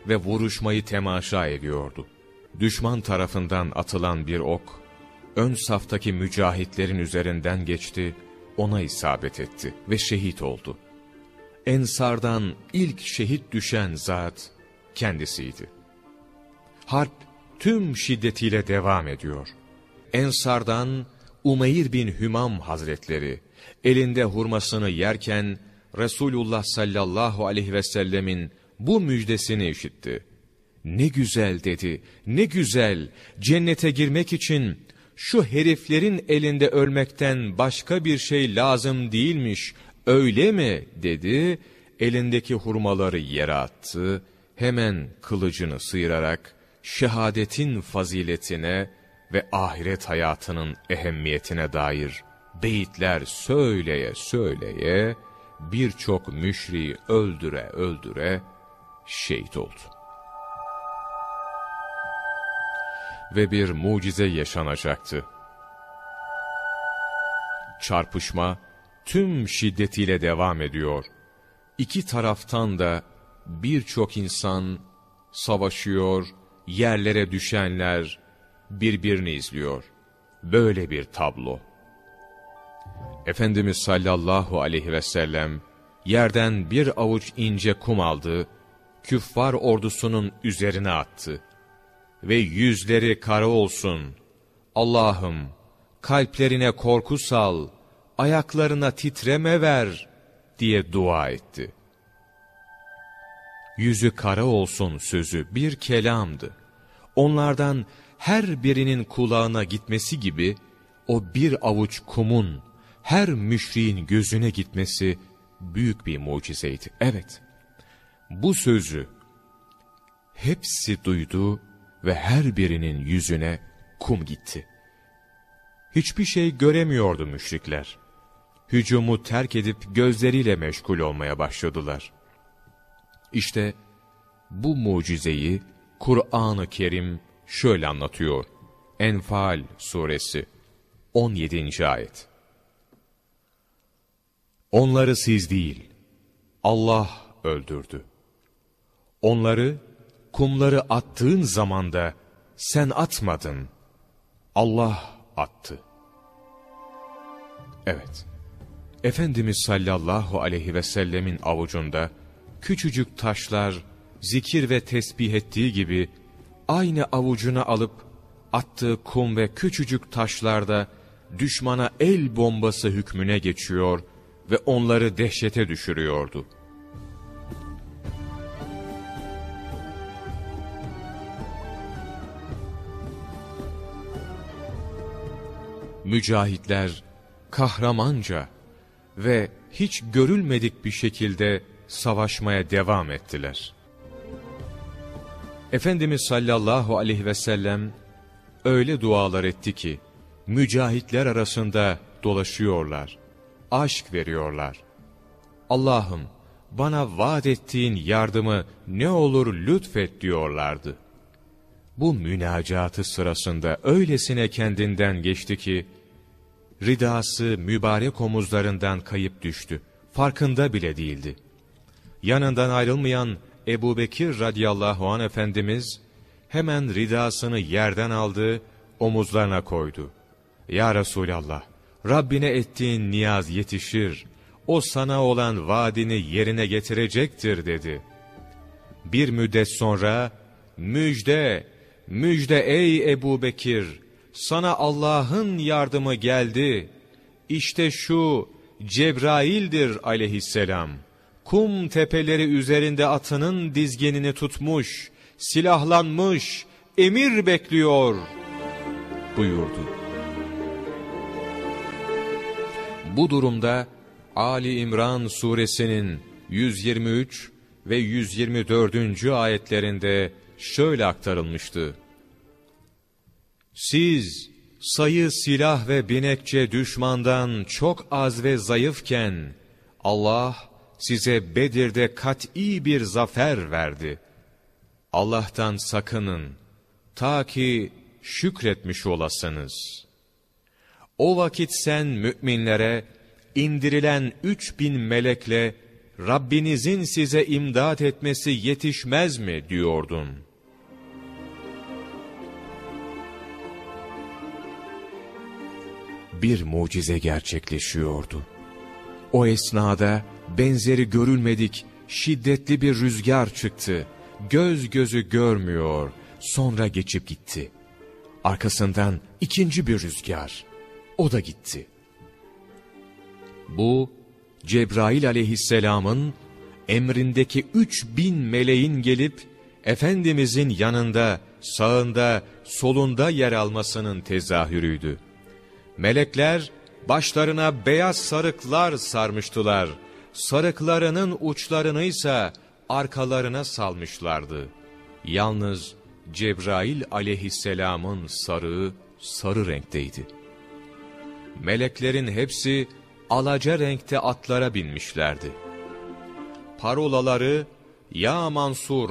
S1: ve vuruşmayı temaşa ediyordu. Düşman tarafından atılan bir ok, ön saftaki mücahitlerin üzerinden geçti, ona isabet etti ve şehit oldu. Ensardan ilk şehit düşen zat kendisiydi. Harp tüm şiddetiyle devam ediyor. Ensardan Umeyr bin Hümam hazretleri elinde hurmasını yerken Resulullah sallallahu aleyhi ve sellemin bu müjdesini işitti. Ne güzel dedi, ne güzel, cennete girmek için şu heriflerin elinde ölmekten başka bir şey lazım değilmiş, öyle mi dedi, elindeki hurmaları yere attı, hemen kılıcını sıyırarak şehadetin faziletine ve ahiret hayatının ehemmiyetine dair beyitler söyleye söyleye, birçok müşriyi öldüre öldüre şehit oldu. Ve bir mucize yaşanacaktı. çarpışma tüm şiddetiyle devam ediyor. İki taraftan da birçok insan savaşıyor, yerlere düşenler birbirini izliyor. Böyle bir tablo. Efendimiz sallallahu aleyhi ve sellem yerden bir avuç ince kum aldı, küffar ordusunun üzerine attı. Ve yüzleri kara olsun. Allah'ım kalplerine korku sal, ayaklarına titreme ver diye dua etti. Yüzü kara olsun sözü bir kelamdı. Onlardan her birinin kulağına gitmesi gibi, o bir avuç kumun her müşriğin gözüne gitmesi büyük bir mucizeydi. Evet, bu sözü hepsi duydu ve her birinin yüzüne kum gitti. Hiçbir şey göremiyordu müşrikler. Hücumu terk edip gözleriyle meşgul olmaya başladılar. İşte bu mucizeyi Kur'an-ı Kerim şöyle anlatıyor. Enfal suresi 17. ayet. Onları siz değil, Allah öldürdü. Onları kumları attığın zamanda sen atmadın. Allah attı. Evet. Efendimiz sallallahu aleyhi ve sellemin avucunda küçücük taşlar zikir ve tesbih ettiği gibi aynı avucuna alıp attığı kum ve küçücük taşlarda düşmana el bombası hükmüne geçiyor ve onları dehşete düşürüyordu. Mücahitler kahramanca ve hiç görülmedik bir şekilde savaşmaya devam ettiler. Efendimiz sallallahu aleyhi ve sellem öyle dualar etti ki, mücahitler arasında dolaşıyorlar, aşk veriyorlar. Allah'ım bana vaat ettiğin yardımı ne olur lütfet diyorlardı. Bu münacatı sırasında öylesine kendinden geçti ki, ridası mübarek omuzlarından kayıp düştü. Farkında bile değildi. Yanından ayrılmayan Ebu Bekir radıyallahu an Efendimiz hemen ridasını yerden aldı, omuzlarına koydu. Ya Resulallah, Rabbine ettiğin niyaz yetişir, o sana olan vaadini yerine getirecektir dedi. Bir müddet sonra, müjde, müjde ey Ebu Bekir, sana Allah'ın yardımı geldi. İşte şu Cebrail'dir aleyhisselam. Kum tepeleri üzerinde atının dizgenini tutmuş, silahlanmış, emir bekliyor buyurdu. Bu durumda Ali İmran suresinin 123 ve 124. ayetlerinde şöyle aktarılmıştı. Siz sayı silah ve binekçe düşmandan çok az ve zayıfken Allah size Bedir'de kat'i bir zafer verdi. Allah'tan sakının ta ki şükretmiş olasınız. O vakit sen müminlere indirilen üç bin melekle Rabbinizin size imdat etmesi yetişmez mi diyordun.'' bir mucize gerçekleşiyordu. O esnada benzeri görülmedik şiddetli bir rüzgar çıktı. Göz gözü görmüyor, sonra geçip gitti. Arkasından ikinci bir rüzgar, o da gitti. Bu, Cebrail aleyhisselamın emrindeki üç bin meleğin gelip, Efendimizin yanında, sağında, solunda yer almasının tezahürüydü. Melekler başlarına beyaz sarıklar sarmıştılar. Sarıklarının uçlarını ise arkalarına salmışlardı. Yalnız Cebrail aleyhisselamın sarığı sarı renkteydi. Meleklerin hepsi alaca renkte atlara binmişlerdi. Parolaları ya Mansur,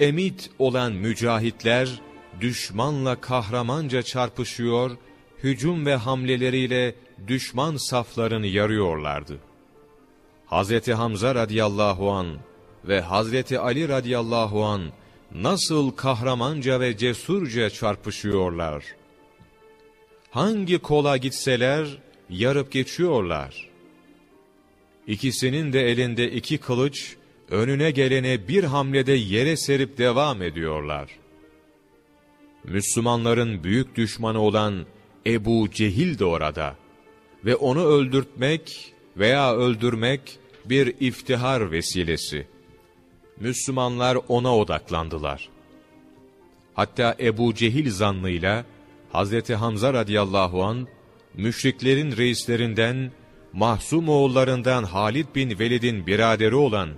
S1: emit olan mücahitler düşmanla kahramanca çarpışıyor hücum ve hamleleriyle düşman saflarını yarıyorlardı. Hazreti Hamza radıyallahu an ve Hazreti Ali radıyallahu an nasıl kahramanca ve cesurca çarpışıyorlar. Hangi kola gitseler yarıp geçiyorlar. İkisinin de elinde iki kılıç, önüne gelene bir hamlede yere serip devam ediyorlar. Müslümanların büyük düşmanı olan Ebu Cehil de orada ve onu öldürtmek veya öldürmek bir iftihar vesilesi. Müslümanlar ona odaklandılar. Hatta Ebu Cehil zannıyla Hazreti Hamza radıyallahu an müşriklerin reislerinden Mahsum oğullarından Halid bin Velid'in biraderi olan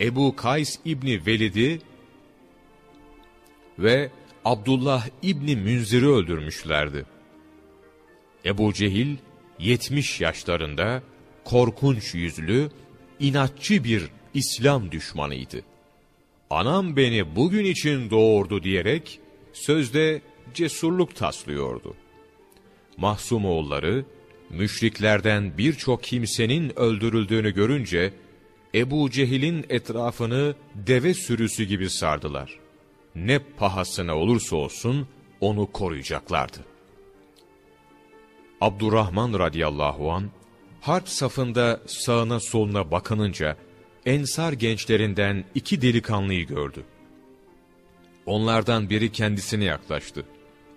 S1: Ebu Kays İbni Velid'i ve Abdullah İbni Münzir'i öldürmüşlerdi. Ebu Cehil 70 yaşlarında korkunç yüzlü, inatçı bir İslam düşmanıydı. Anam beni bugün için doğurdu diyerek sözde cesurluk taslıyordu. Mahsum oğulları müşriklerden birçok kimsenin öldürüldüğünü görünce Ebu Cehil'in etrafını deve sürüsü gibi sardılar. Ne pahasına olursa olsun onu koruyacaklardı. Abdurrahman radıyallahu an harp safında sağına soluna bakınınca ensar gençlerinden iki delikanlıyı gördü. Onlardan biri kendisine yaklaştı.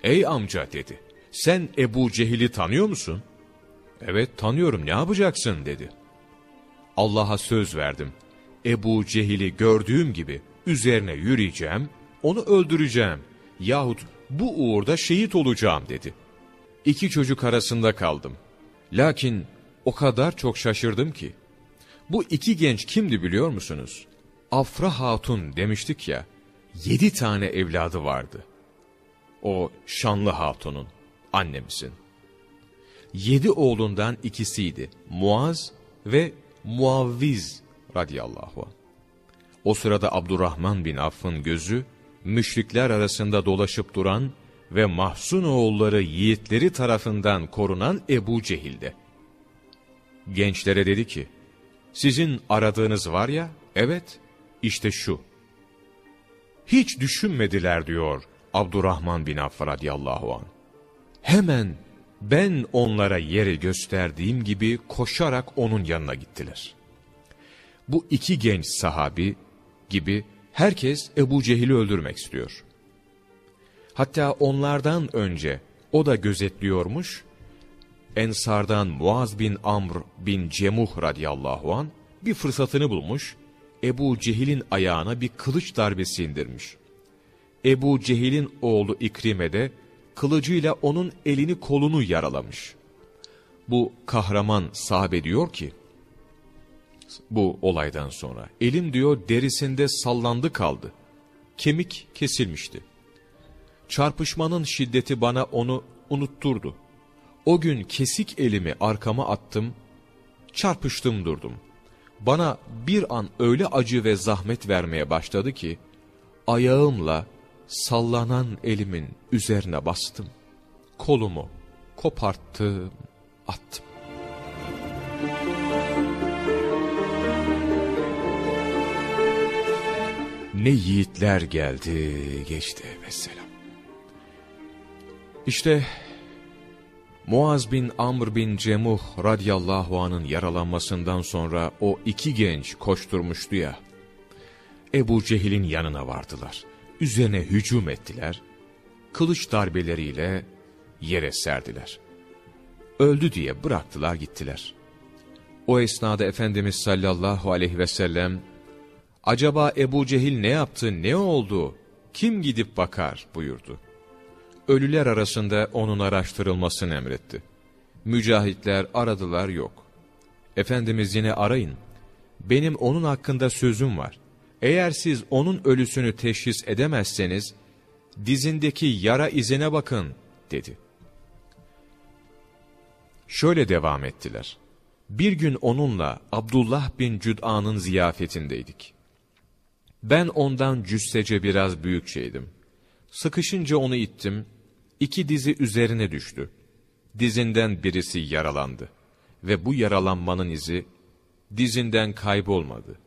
S1: Ey amca dedi. Sen Ebu Cehil'i tanıyor musun? Evet tanıyorum ne yapacaksın dedi. Allah'a söz verdim. Ebu Cehil'i gördüğüm gibi üzerine yürüyeceğim, onu öldüreceğim. Yahut bu uğurda şehit olacağım dedi. İki çocuk arasında kaldım. Lakin o kadar çok şaşırdım ki. Bu iki genç kimdi biliyor musunuz? Afra Hatun demiştik ya, yedi tane evladı vardı. O şanlı hatunun, annemizin. Yedi oğlundan ikisiydi. Muaz ve Muavviz radıyallahu. O sırada Abdurrahman bin Aff'ın gözü, müşrikler arasında dolaşıp duran ve Mahsun oğulları yiğitleri tarafından korunan Ebu Cehil'de. Gençlere dedi ki, sizin aradığınız var ya, evet, işte şu. Hiç düşünmediler diyor Abdurrahman bin Affan radiyallahu an. Hemen ben onlara yeri gösterdiğim gibi koşarak onun yanına gittiler. Bu iki genç sahabi gibi herkes Ebu Cehil'i öldürmek istiyor. Hatta onlardan önce o da gözetliyormuş. Ensardan Muaz bin Amr bin Cemuh radıyallahu an bir fırsatını bulmuş. Ebu Cehil'in ayağına bir kılıç darbesi indirmiş. Ebu Cehil'in oğlu İkrime de kılıcıyla onun elini kolunu yaralamış. Bu kahraman sahabe diyor ki, bu olaydan sonra elim diyor derisinde sallandı kaldı. Kemik kesilmişti. Çarpışmanın şiddeti bana onu unutturdu. O gün kesik elimi arkama attım, çarpıştım durdum. Bana bir an öyle acı ve zahmet vermeye başladı ki, ayağımla sallanan elimin üzerine bastım. Kolumu koparttım, attım. Ne yiğitler geldi, geçti mesela. İşte Muaz bin Amr bin Cemuh radıyallahu anın yaralanmasından sonra o iki genç koşturmuştu ya, Ebu Cehil'in yanına vardılar. Üzerine hücum ettiler, kılıç darbeleriyle yere serdiler. Öldü diye bıraktılar gittiler. O esnada Efendimiz sallallahu aleyhi ve sellem, acaba Ebu Cehil ne yaptı, ne oldu, kim gidip bakar buyurdu ölüler arasında onun araştırılmasını emretti. Mücahitler aradılar yok. Efendimiz yine arayın. Benim onun hakkında sözüm var. Eğer siz onun ölüsünü teşhis edemezseniz, dizindeki yara izine bakın, dedi. Şöyle devam ettiler. Bir gün onunla Abdullah bin Cüd'an'ın ziyafetindeydik. Ben ondan cüssece biraz büyük şeydim. Sıkışınca onu ittim, iki dizi üzerine düştü. dizinden birisi yaralandı. Ve bu yaralanmanın izi dizinden kaybolmadı.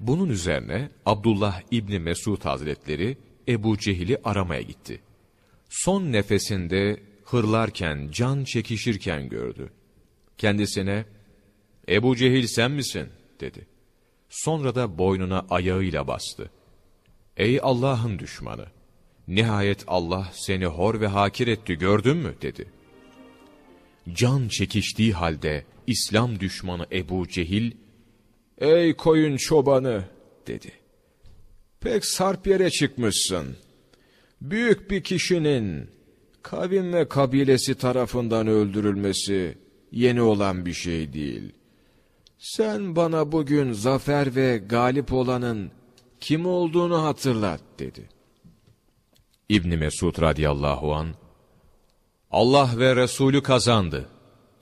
S1: Bunun üzerine Abdullah İbni Mesud Hazretleri Ebu Cehil'i aramaya gitti. Son nefesinde hırlarken, can çekişirken gördü. Kendisine, Ebu Cehil sen misin? dedi. Sonra da boynuna ayağıyla bastı. Ey Allah'ın düşmanı! Nihayet Allah seni hor ve hakir etti gördün mü? dedi. Can çekiştiği halde İslam düşmanı Ebu Cehil, Ey koyun çobanı! dedi. Pek sarp yere çıkmışsın. Büyük bir kişinin kavim ve kabilesi tarafından öldürülmesi yeni olan bir şey değil. Sen bana bugün zafer ve galip olanın kim olduğunu hatırlat dedi. İbni Mesud radıyallahu an Allah ve Resulü kazandı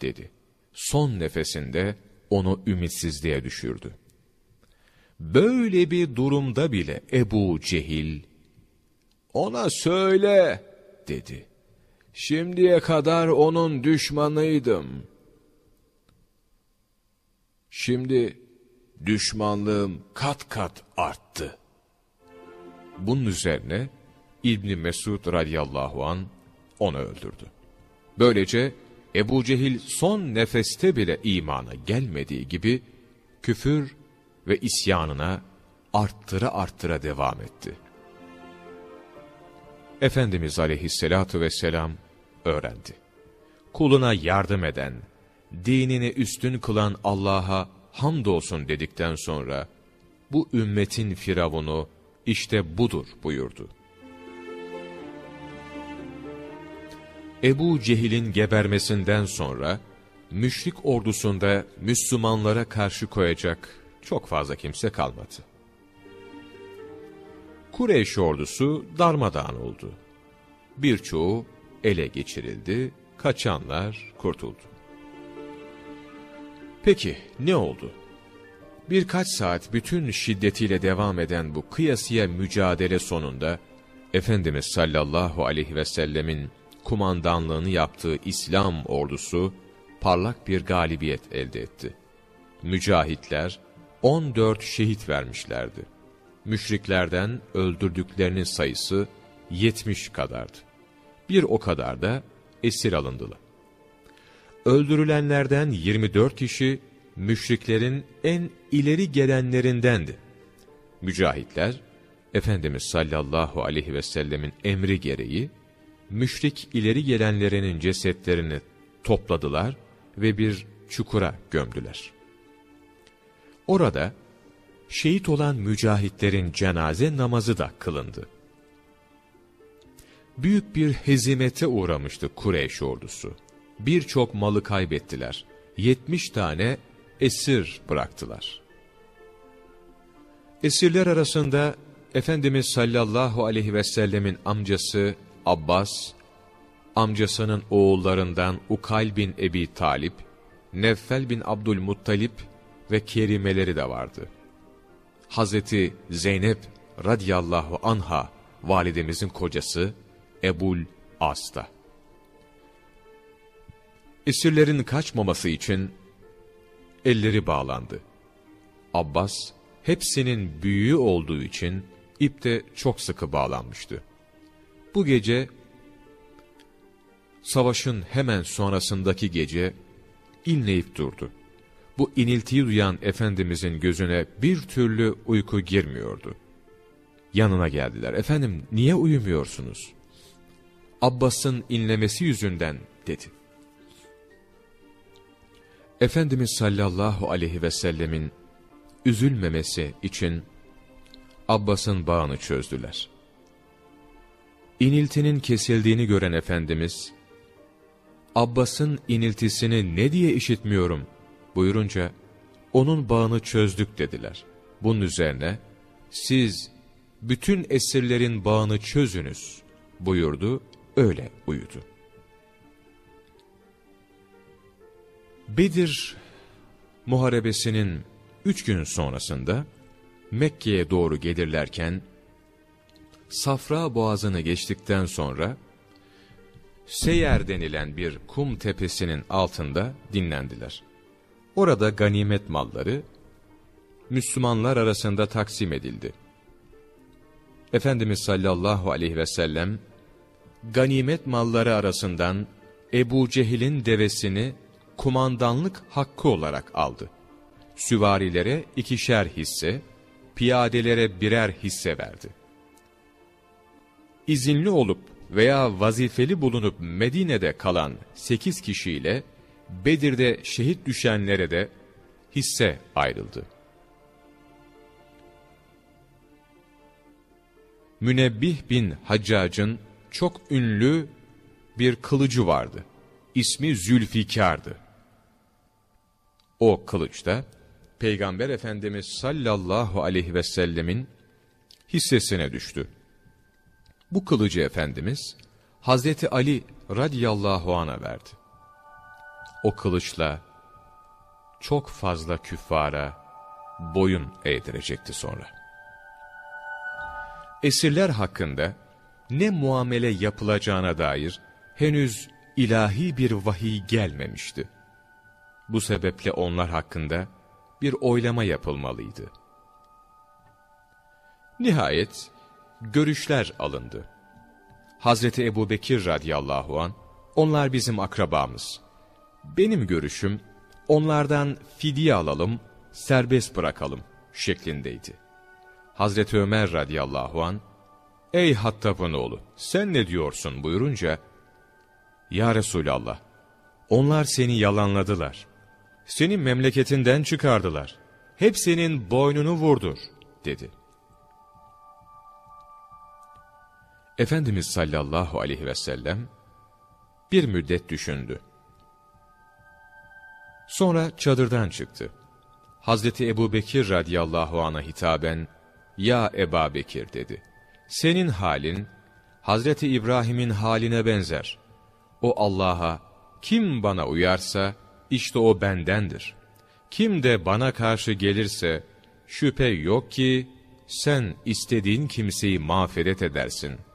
S1: dedi. Son nefesinde onu ümitsizliğe düşürdü. Böyle bir durumda bile Ebu Cehil, ona söyle dedi. Şimdiye kadar onun düşmanıydım. Şimdi düşmanlığım kat kat arttı. Bunun üzerine İbni Mesud radıyallahu an onu öldürdü. Böylece Ebu Cehil son nefeste bile imana gelmediği gibi küfür ve isyanına arttıra arttıra devam etti. Efendimiz aleyhissalatu vesselam öğrendi. Kuluna yardım eden, dinini üstün kılan Allah'a hamdolsun dedikten sonra, bu ümmetin firavunu işte budur buyurdu. Ebu Cehil'in gebermesinden sonra, müşrik ordusunda Müslümanlara karşı koyacak çok fazla kimse kalmadı. Kureyş ordusu darmadağın oldu. Birçoğu ele geçirildi, kaçanlar kurtuldu. Peki ne oldu? Birkaç saat bütün şiddetiyle devam eden bu kıyasıya mücadele sonunda Efendimiz sallallahu aleyhi ve sellemin kumandanlığını yaptığı İslam ordusu parlak bir galibiyet elde etti. Mücahitler 14 şehit vermişlerdi. Müşriklerden öldürdüklerinin sayısı 70 kadardı. Bir o kadar da esir alındılar. Öldürülenlerden 24 kişi müşriklerin en ileri gelenlerindendi. Mücahitler, Efendimiz sallallahu aleyhi ve sellemin emri gereği, müşrik ileri gelenlerinin cesetlerini topladılar ve bir çukura gömdüler. Orada, şehit olan mücahitlerin cenaze namazı da kılındı. Büyük bir hezimete uğramıştı Kureyş ordusu. Birçok malı kaybettiler. 70 tane esir bıraktılar. Esirler arasında Efendimiz sallallahu aleyhi ve sellemin amcası Abbas, amcasının oğullarından Ukal bin Ebi Talip, Neffel bin Abdülmuttalip ve kerimeleri de vardı. Hazreti Zeynep radiyallahu anha validemizin kocası Ebul As'ta. Esirlerin kaçmaması için elleri bağlandı. Abbas hepsinin büyüğü olduğu için ip de çok sıkı bağlanmıştı. Bu gece savaşın hemen sonrasındaki gece inleyip durdu. Bu iniltiyi duyan Efendimizin gözüne bir türlü uyku girmiyordu. Yanına geldiler. Efendim niye uyumuyorsunuz? Abbas'ın inlemesi yüzünden dedi. Efendimiz sallallahu aleyhi ve sellemin üzülmemesi için Abbas'ın bağını çözdüler. İniltinin kesildiğini gören Efendimiz, Abbas'ın iniltisini ne diye işitmiyorum buyurunca, onun bağını çözdük dediler. Bunun üzerine, siz bütün esirlerin bağını çözünüz buyurdu, öyle uyudu. Bedir muharebesinin üç gün sonrasında Mekke'ye doğru gelirlerken Safra boğazını geçtikten sonra Seyer denilen bir kum tepesinin altında dinlendiler. Orada ganimet malları Müslümanlar arasında taksim edildi. Efendimiz sallallahu aleyhi ve sellem ganimet malları arasından Ebu Cehil'in devesini kumandanlık hakkı olarak aldı. Süvarilere ikişer hisse, piyadelere birer hisse verdi. İzinli olup veya vazifeli bulunup Medine'de kalan sekiz kişiyle Bedir'de şehit düşenlere de hisse ayrıldı. Münebbih bin Haccac'ın çok ünlü bir kılıcı vardı. İsmi Zülfikar'dı. O kılıçta Peygamber Efendimiz sallallahu aleyhi ve sellemin hissesine düştü. Bu kılıcı Efendimiz Hazreti Ali radiyallahu an'a verdi. O kılıçla çok fazla küffara boyun eğdirecekti sonra. Esirler hakkında ne muamele yapılacağına dair henüz ilahi bir vahiy gelmemişti. Bu sebeple onlar hakkında bir oylama yapılmalıydı. Nihayet görüşler alındı. Hazreti Ebu Bekir radıyallahu an, onlar bizim akrabamız. Benim görüşüm, onlardan fidye alalım, serbest bırakalım şeklindeydi. Hazreti Ömer radıyallahu an, ey Hattab'ın oğlu, sen ne diyorsun buyurunca, Ya Resulallah, onlar seni yalanladılar. Seni memleketinden çıkardılar. Hep senin boynunu vurdur, dedi. Efendimiz sallallahu aleyhi ve sellem bir müddet düşündü. Sonra çadırdan çıktı. Hazreti Ebu Bekir radiyallahu an'a hitaben, Ya Eba Bekir dedi. Senin halin, Hazreti İbrahim'in haline benzer. O Allah'a, kim bana uyarsa, işte o bendendir. Kim de bana karşı gelirse, şüphe yok ki, sen istediğin kimseyi mağfiret edersin.''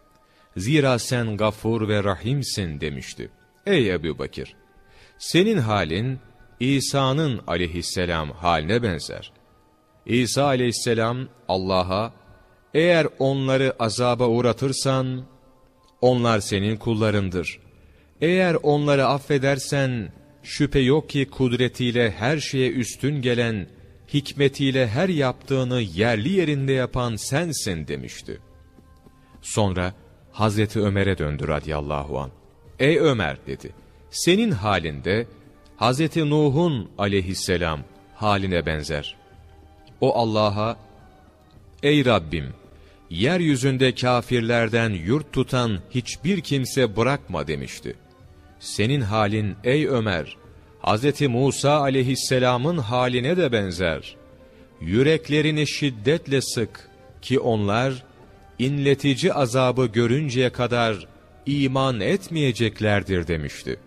S1: Zira sen gafur ve rahimsin demişti. Ey Ebu Bakir! Senin halin İsa'nın aleyhisselam haline benzer. İsa aleyhisselam Allah'a eğer onları azaba uğratırsan onlar senin kullarındır. Eğer onları affedersen şüphe yok ki kudretiyle her şeye üstün gelen, hikmetiyle her yaptığını yerli yerinde yapan sensin demişti. Sonra Hazreti Ömer'e döndü radıyallahu an. Ey Ömer dedi. Senin halinde Hazreti Nuh'un aleyhisselam haline benzer. O Allah'a Ey Rabbim yeryüzünde kafirlerden yurt tutan hiçbir kimse bırakma demişti. Senin halin ey Ömer Hazreti Musa aleyhisselamın haline de benzer. Yüreklerini şiddetle sık ki onlar inletici azabı görünceye kadar iman etmeyeceklerdir demişti.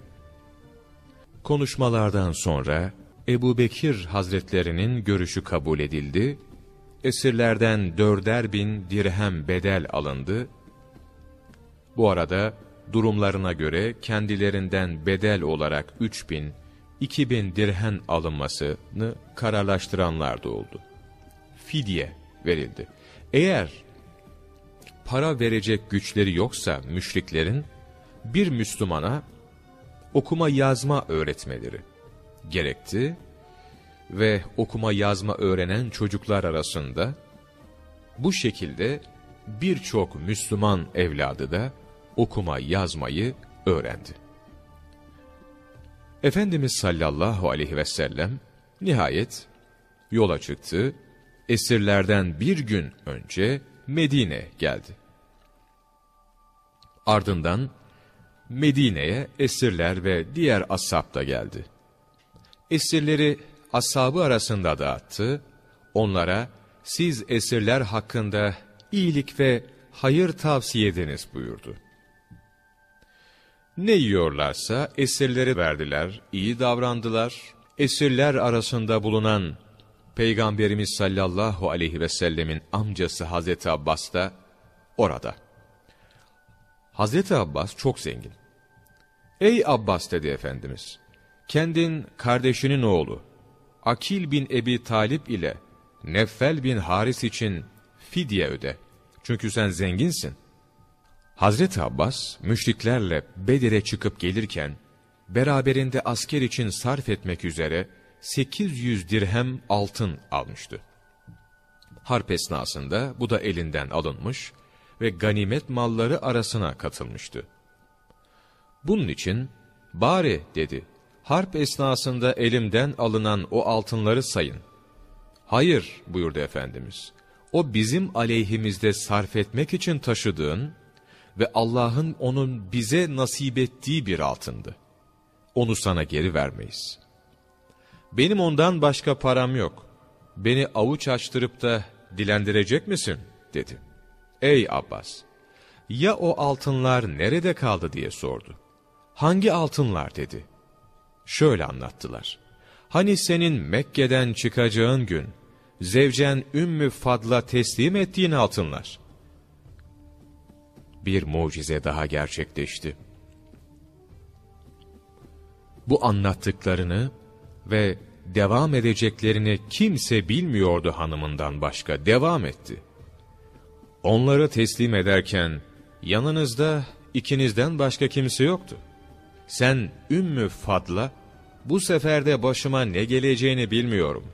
S1: Konuşmalardan sonra Ebu Bekir hazretlerinin görüşü kabul edildi, esirlerden dörder bin dirhem bedel alındı. Bu arada durumlarına göre kendilerinden bedel olarak üç bin, iki bin dirhem alınmasını kararlaştıranlar da oldu. Fidye verildi. Eğer para verecek güçleri yoksa müşriklerin bir Müslümana okuma yazma öğretmeleri gerekti ve okuma yazma öğrenen çocuklar arasında bu şekilde birçok Müslüman evladı da okuma yazmayı öğrendi. Efendimiz sallallahu aleyhi ve sellem nihayet yola çıktı, esirlerden bir gün önce Medine geldi. Ardından Medine'ye esirler ve diğer ashab da geldi. Esirleri ashabı arasında dağıttı, onlara siz esirler hakkında iyilik ve hayır tavsiye ediniz buyurdu. Ne yiyorlarsa esirleri verdiler, iyi davrandılar. Esirler arasında bulunan Peygamberimiz sallallahu aleyhi ve sellemin amcası Hazreti Abbas da orada. Hazreti Abbas çok zengin. Ey Abbas dedi Efendimiz, kendin kardeşinin oğlu, Akil bin Ebi Talip ile Neffel bin Haris için fidye öde. Çünkü sen zenginsin. Hazreti Abbas, müşriklerle Bedir'e çıkıp gelirken, beraberinde asker için sarf etmek üzere 800 dirhem altın almıştı. Harp esnasında bu da elinden alınmış ve ganimet malları arasına katılmıştı. Bunun için, bari dedi, harp esnasında elimden alınan o altınları sayın. Hayır buyurdu Efendimiz. O bizim aleyhimizde sarf etmek için taşıdığın ve Allah'ın onun bize nasip ettiği bir altındı. Onu sana geri vermeyiz. Benim ondan başka param yok. Beni avuç açtırıp da dilendirecek misin? dedi. Ey Abbas! Ya o altınlar nerede kaldı diye sordu. Hangi altınlar dedi. Şöyle anlattılar. Hani senin Mekke'den çıkacağın gün, zevcen Ümmü Fadla teslim ettiğin altınlar. Bir mucize daha gerçekleşti. Bu anlattıklarını ve devam edeceklerini kimse bilmiyordu hanımından başka. Devam etti. Onları teslim ederken yanınızda ikinizden başka kimse yoktu. Sen Ümmü Fadla, bu seferde başıma ne geleceğini bilmiyorum.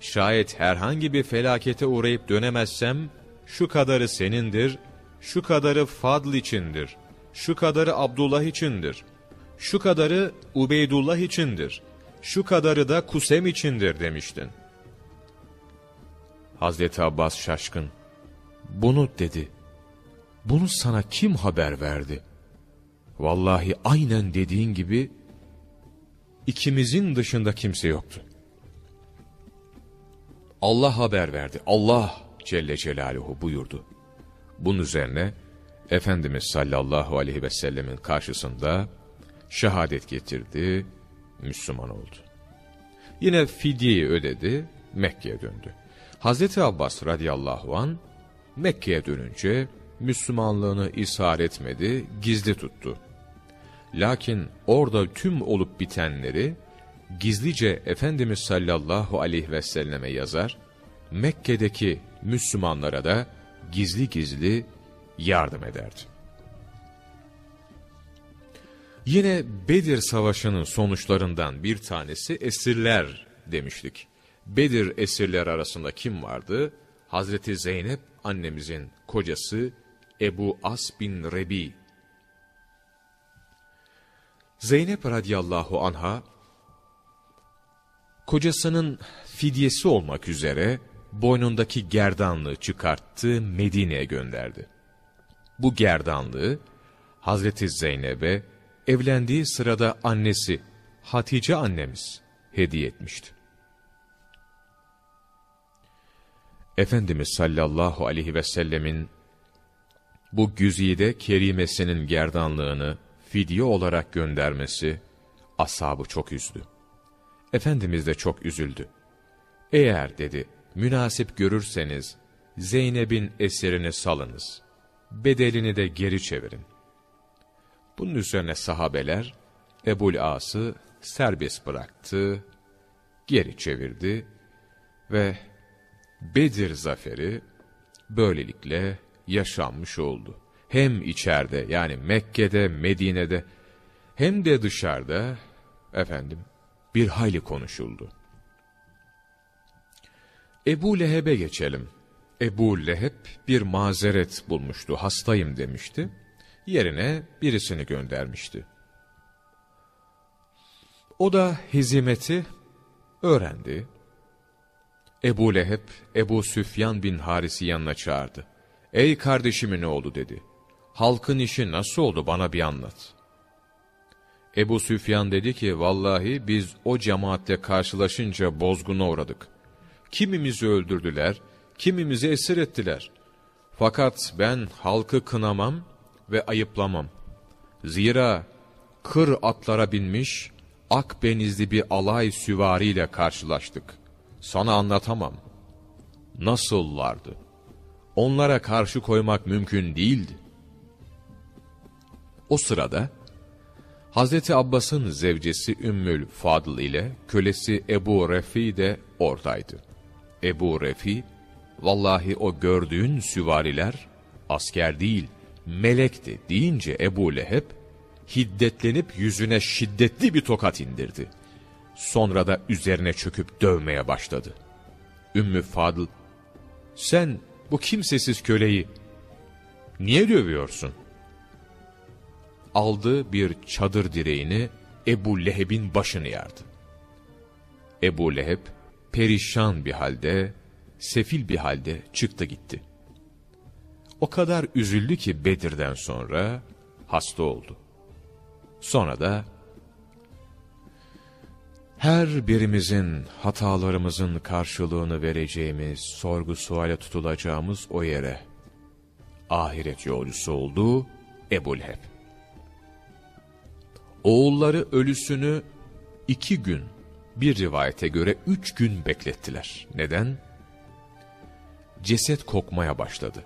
S1: Şayet herhangi bir felakete uğrayıp dönemezsem, şu kadarı senindir, şu kadarı Fadl içindir, şu kadarı Abdullah içindir, şu kadarı Ubeydullah içindir, şu kadarı da Kusem içindir demiştin. Hazreti Abbas şaşkın, bunu dedi, bunu sana kim haber verdi? Vallahi aynen dediğin gibi, ikimizin dışında kimse yoktu. Allah haber verdi. Allah Celle Celaluhu buyurdu. Bunun üzerine Efendimiz sallallahu aleyhi ve sellemin karşısında şehadet getirdi, Müslüman oldu. Yine fidyeyi ödedi, Mekke'ye döndü. Hazreti Abbas radıyallahu an Mekke'ye dönünce Müslümanlığını ishar etmedi, gizli tuttu. Lakin orada tüm olup bitenleri gizlice Efendimiz sallallahu aleyhi ve selleme yazar, Mekke'deki Müslümanlara da gizli gizli yardım ederdi. Yine Bedir Savaşı'nın sonuçlarından bir tanesi esirler demiştik. Bedir esirler arasında kim vardı? Hazreti Zeynep annemizin kocası Ebu As bin Rebi. Zeynep radıyallahu anha kocasının fidyesi olmak üzere boynundaki gerdanlığı çıkarttı Medine'ye gönderdi. Bu gerdanlığı Hazreti Zeynep'e evlendiği sırada annesi Hatice annemiz hediye etmişti. Efendimiz sallallahu aleyhi ve sellemin bu güzide kerimesinin gerdanlığını fidye olarak göndermesi ashabı çok üzdü. Efendimiz de çok üzüldü. Eğer dedi, münasip görürseniz Zeynep'in eserini salınız. Bedelini de geri çevirin. Bunun üzerine sahabeler Ebul As'ı serbest bıraktı, geri çevirdi ve Bedir zaferi böylelikle yaşanmış oldu. Hem içeride yani Mekke'de, Medine'de hem de dışarıda efendim bir hayli konuşuldu. Ebu Leheb'e geçelim. Ebu Leheb bir mazeret bulmuştu, hastayım demişti. Yerine birisini göndermişti. O da hizimeti öğrendi. Ebu Leheb, Ebu Süfyan bin Haris'i yanına çağırdı. Ey kardeşimin oğlu dedi. Halkın işi nasıl oldu bana bir anlat. Ebu Süfyan dedi ki vallahi biz o cemaatle karşılaşınca bozguna uğradık. Kimimizi öldürdüler, kimimizi esir ettiler. Fakat ben halkı kınamam ve ayıplamam. Zira kır atlara binmiş, ak benizli bir alay süvariyle karşılaştık. Sana anlatamam. Nasıllardı? Onlara karşı koymak mümkün değildi. O sırada, Hazreti Abbas'ın zevcesi Ümmül Fadıl ile kölesi Ebu Refi de oradaydı. Ebu Refi, vallahi o gördüğün süvariler asker değil, melekti deyince Ebu Leheb, hiddetlenip yüzüne şiddetli bir tokat indirdi. Sonra da üzerine çöküp dövmeye başladı. Ümmü Fadıl, sen bu kimsesiz köleyi niye dövüyorsun? Aldı bir çadır direğini Ebu Leheb'in başını yardı. Ebu Leheb perişan bir halde, sefil bir halde çıktı gitti. O kadar üzüldü ki Bedir'den sonra hasta oldu. Sonra da her birimizin hatalarımızın karşılığını vereceğimiz, sorgu suale tutulacağımız o yere ahiret yolcusu oldu Ebu Leheb. Oğulları ölüsünü iki gün, bir rivayete göre üç gün beklettiler. Neden? Ceset kokmaya başladı.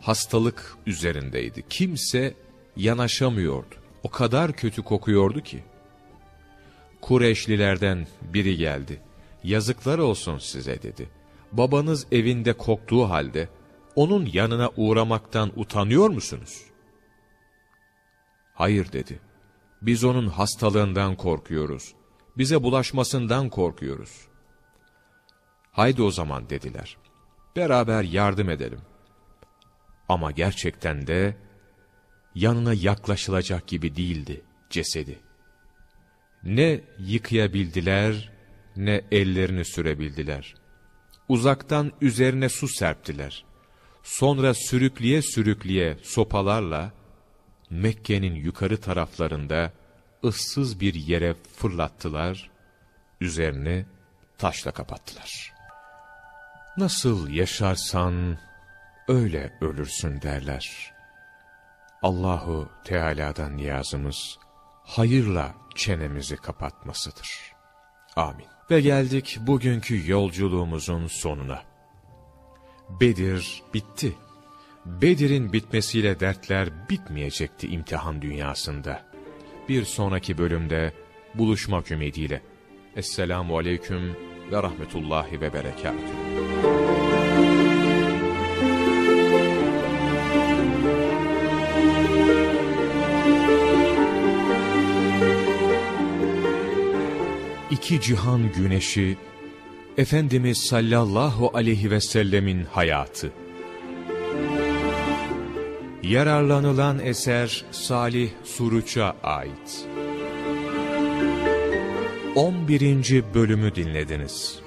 S1: Hastalık üzerindeydi. Kimse yanaşamıyordu. O kadar kötü kokuyordu ki. Kureşlilerden biri geldi. Yazıklar olsun size dedi. Babanız evinde koktuğu halde onun yanına uğramaktan utanıyor musunuz? Hayır dedi. Biz onun hastalığından korkuyoruz. Bize bulaşmasından korkuyoruz. Haydi o zaman dediler. Beraber yardım edelim. Ama gerçekten de yanına yaklaşılacak gibi değildi cesedi. Ne yıkayabildiler, ne ellerini sürebildiler. Uzaktan üzerine su serptiler. Sonra sürükleye sürükleye sopalarla, Mekke'nin yukarı taraflarında ıssız bir yere fırlattılar, üzerine taşla kapattılar. Nasıl yaşarsan öyle ölürsün derler. Allahu Teala'dan niyazımız hayırla çenemizi kapatmasıdır. Amin. Ve geldik bugünkü yolculuğumuzun sonuna. Bedir bitti. Bedir'in bitmesiyle dertler bitmeyecekti imtihan dünyasında. Bir sonraki bölümde buluşmak ümidiyle. Esselamu Aleyküm ve Rahmetullahi ve Berekatuhu. İki cihan güneşi, Efendimiz sallallahu aleyhi ve sellemin hayatı. Yararlanılan eser Salih Suruç'a ait. 11. bölümü dinlediniz.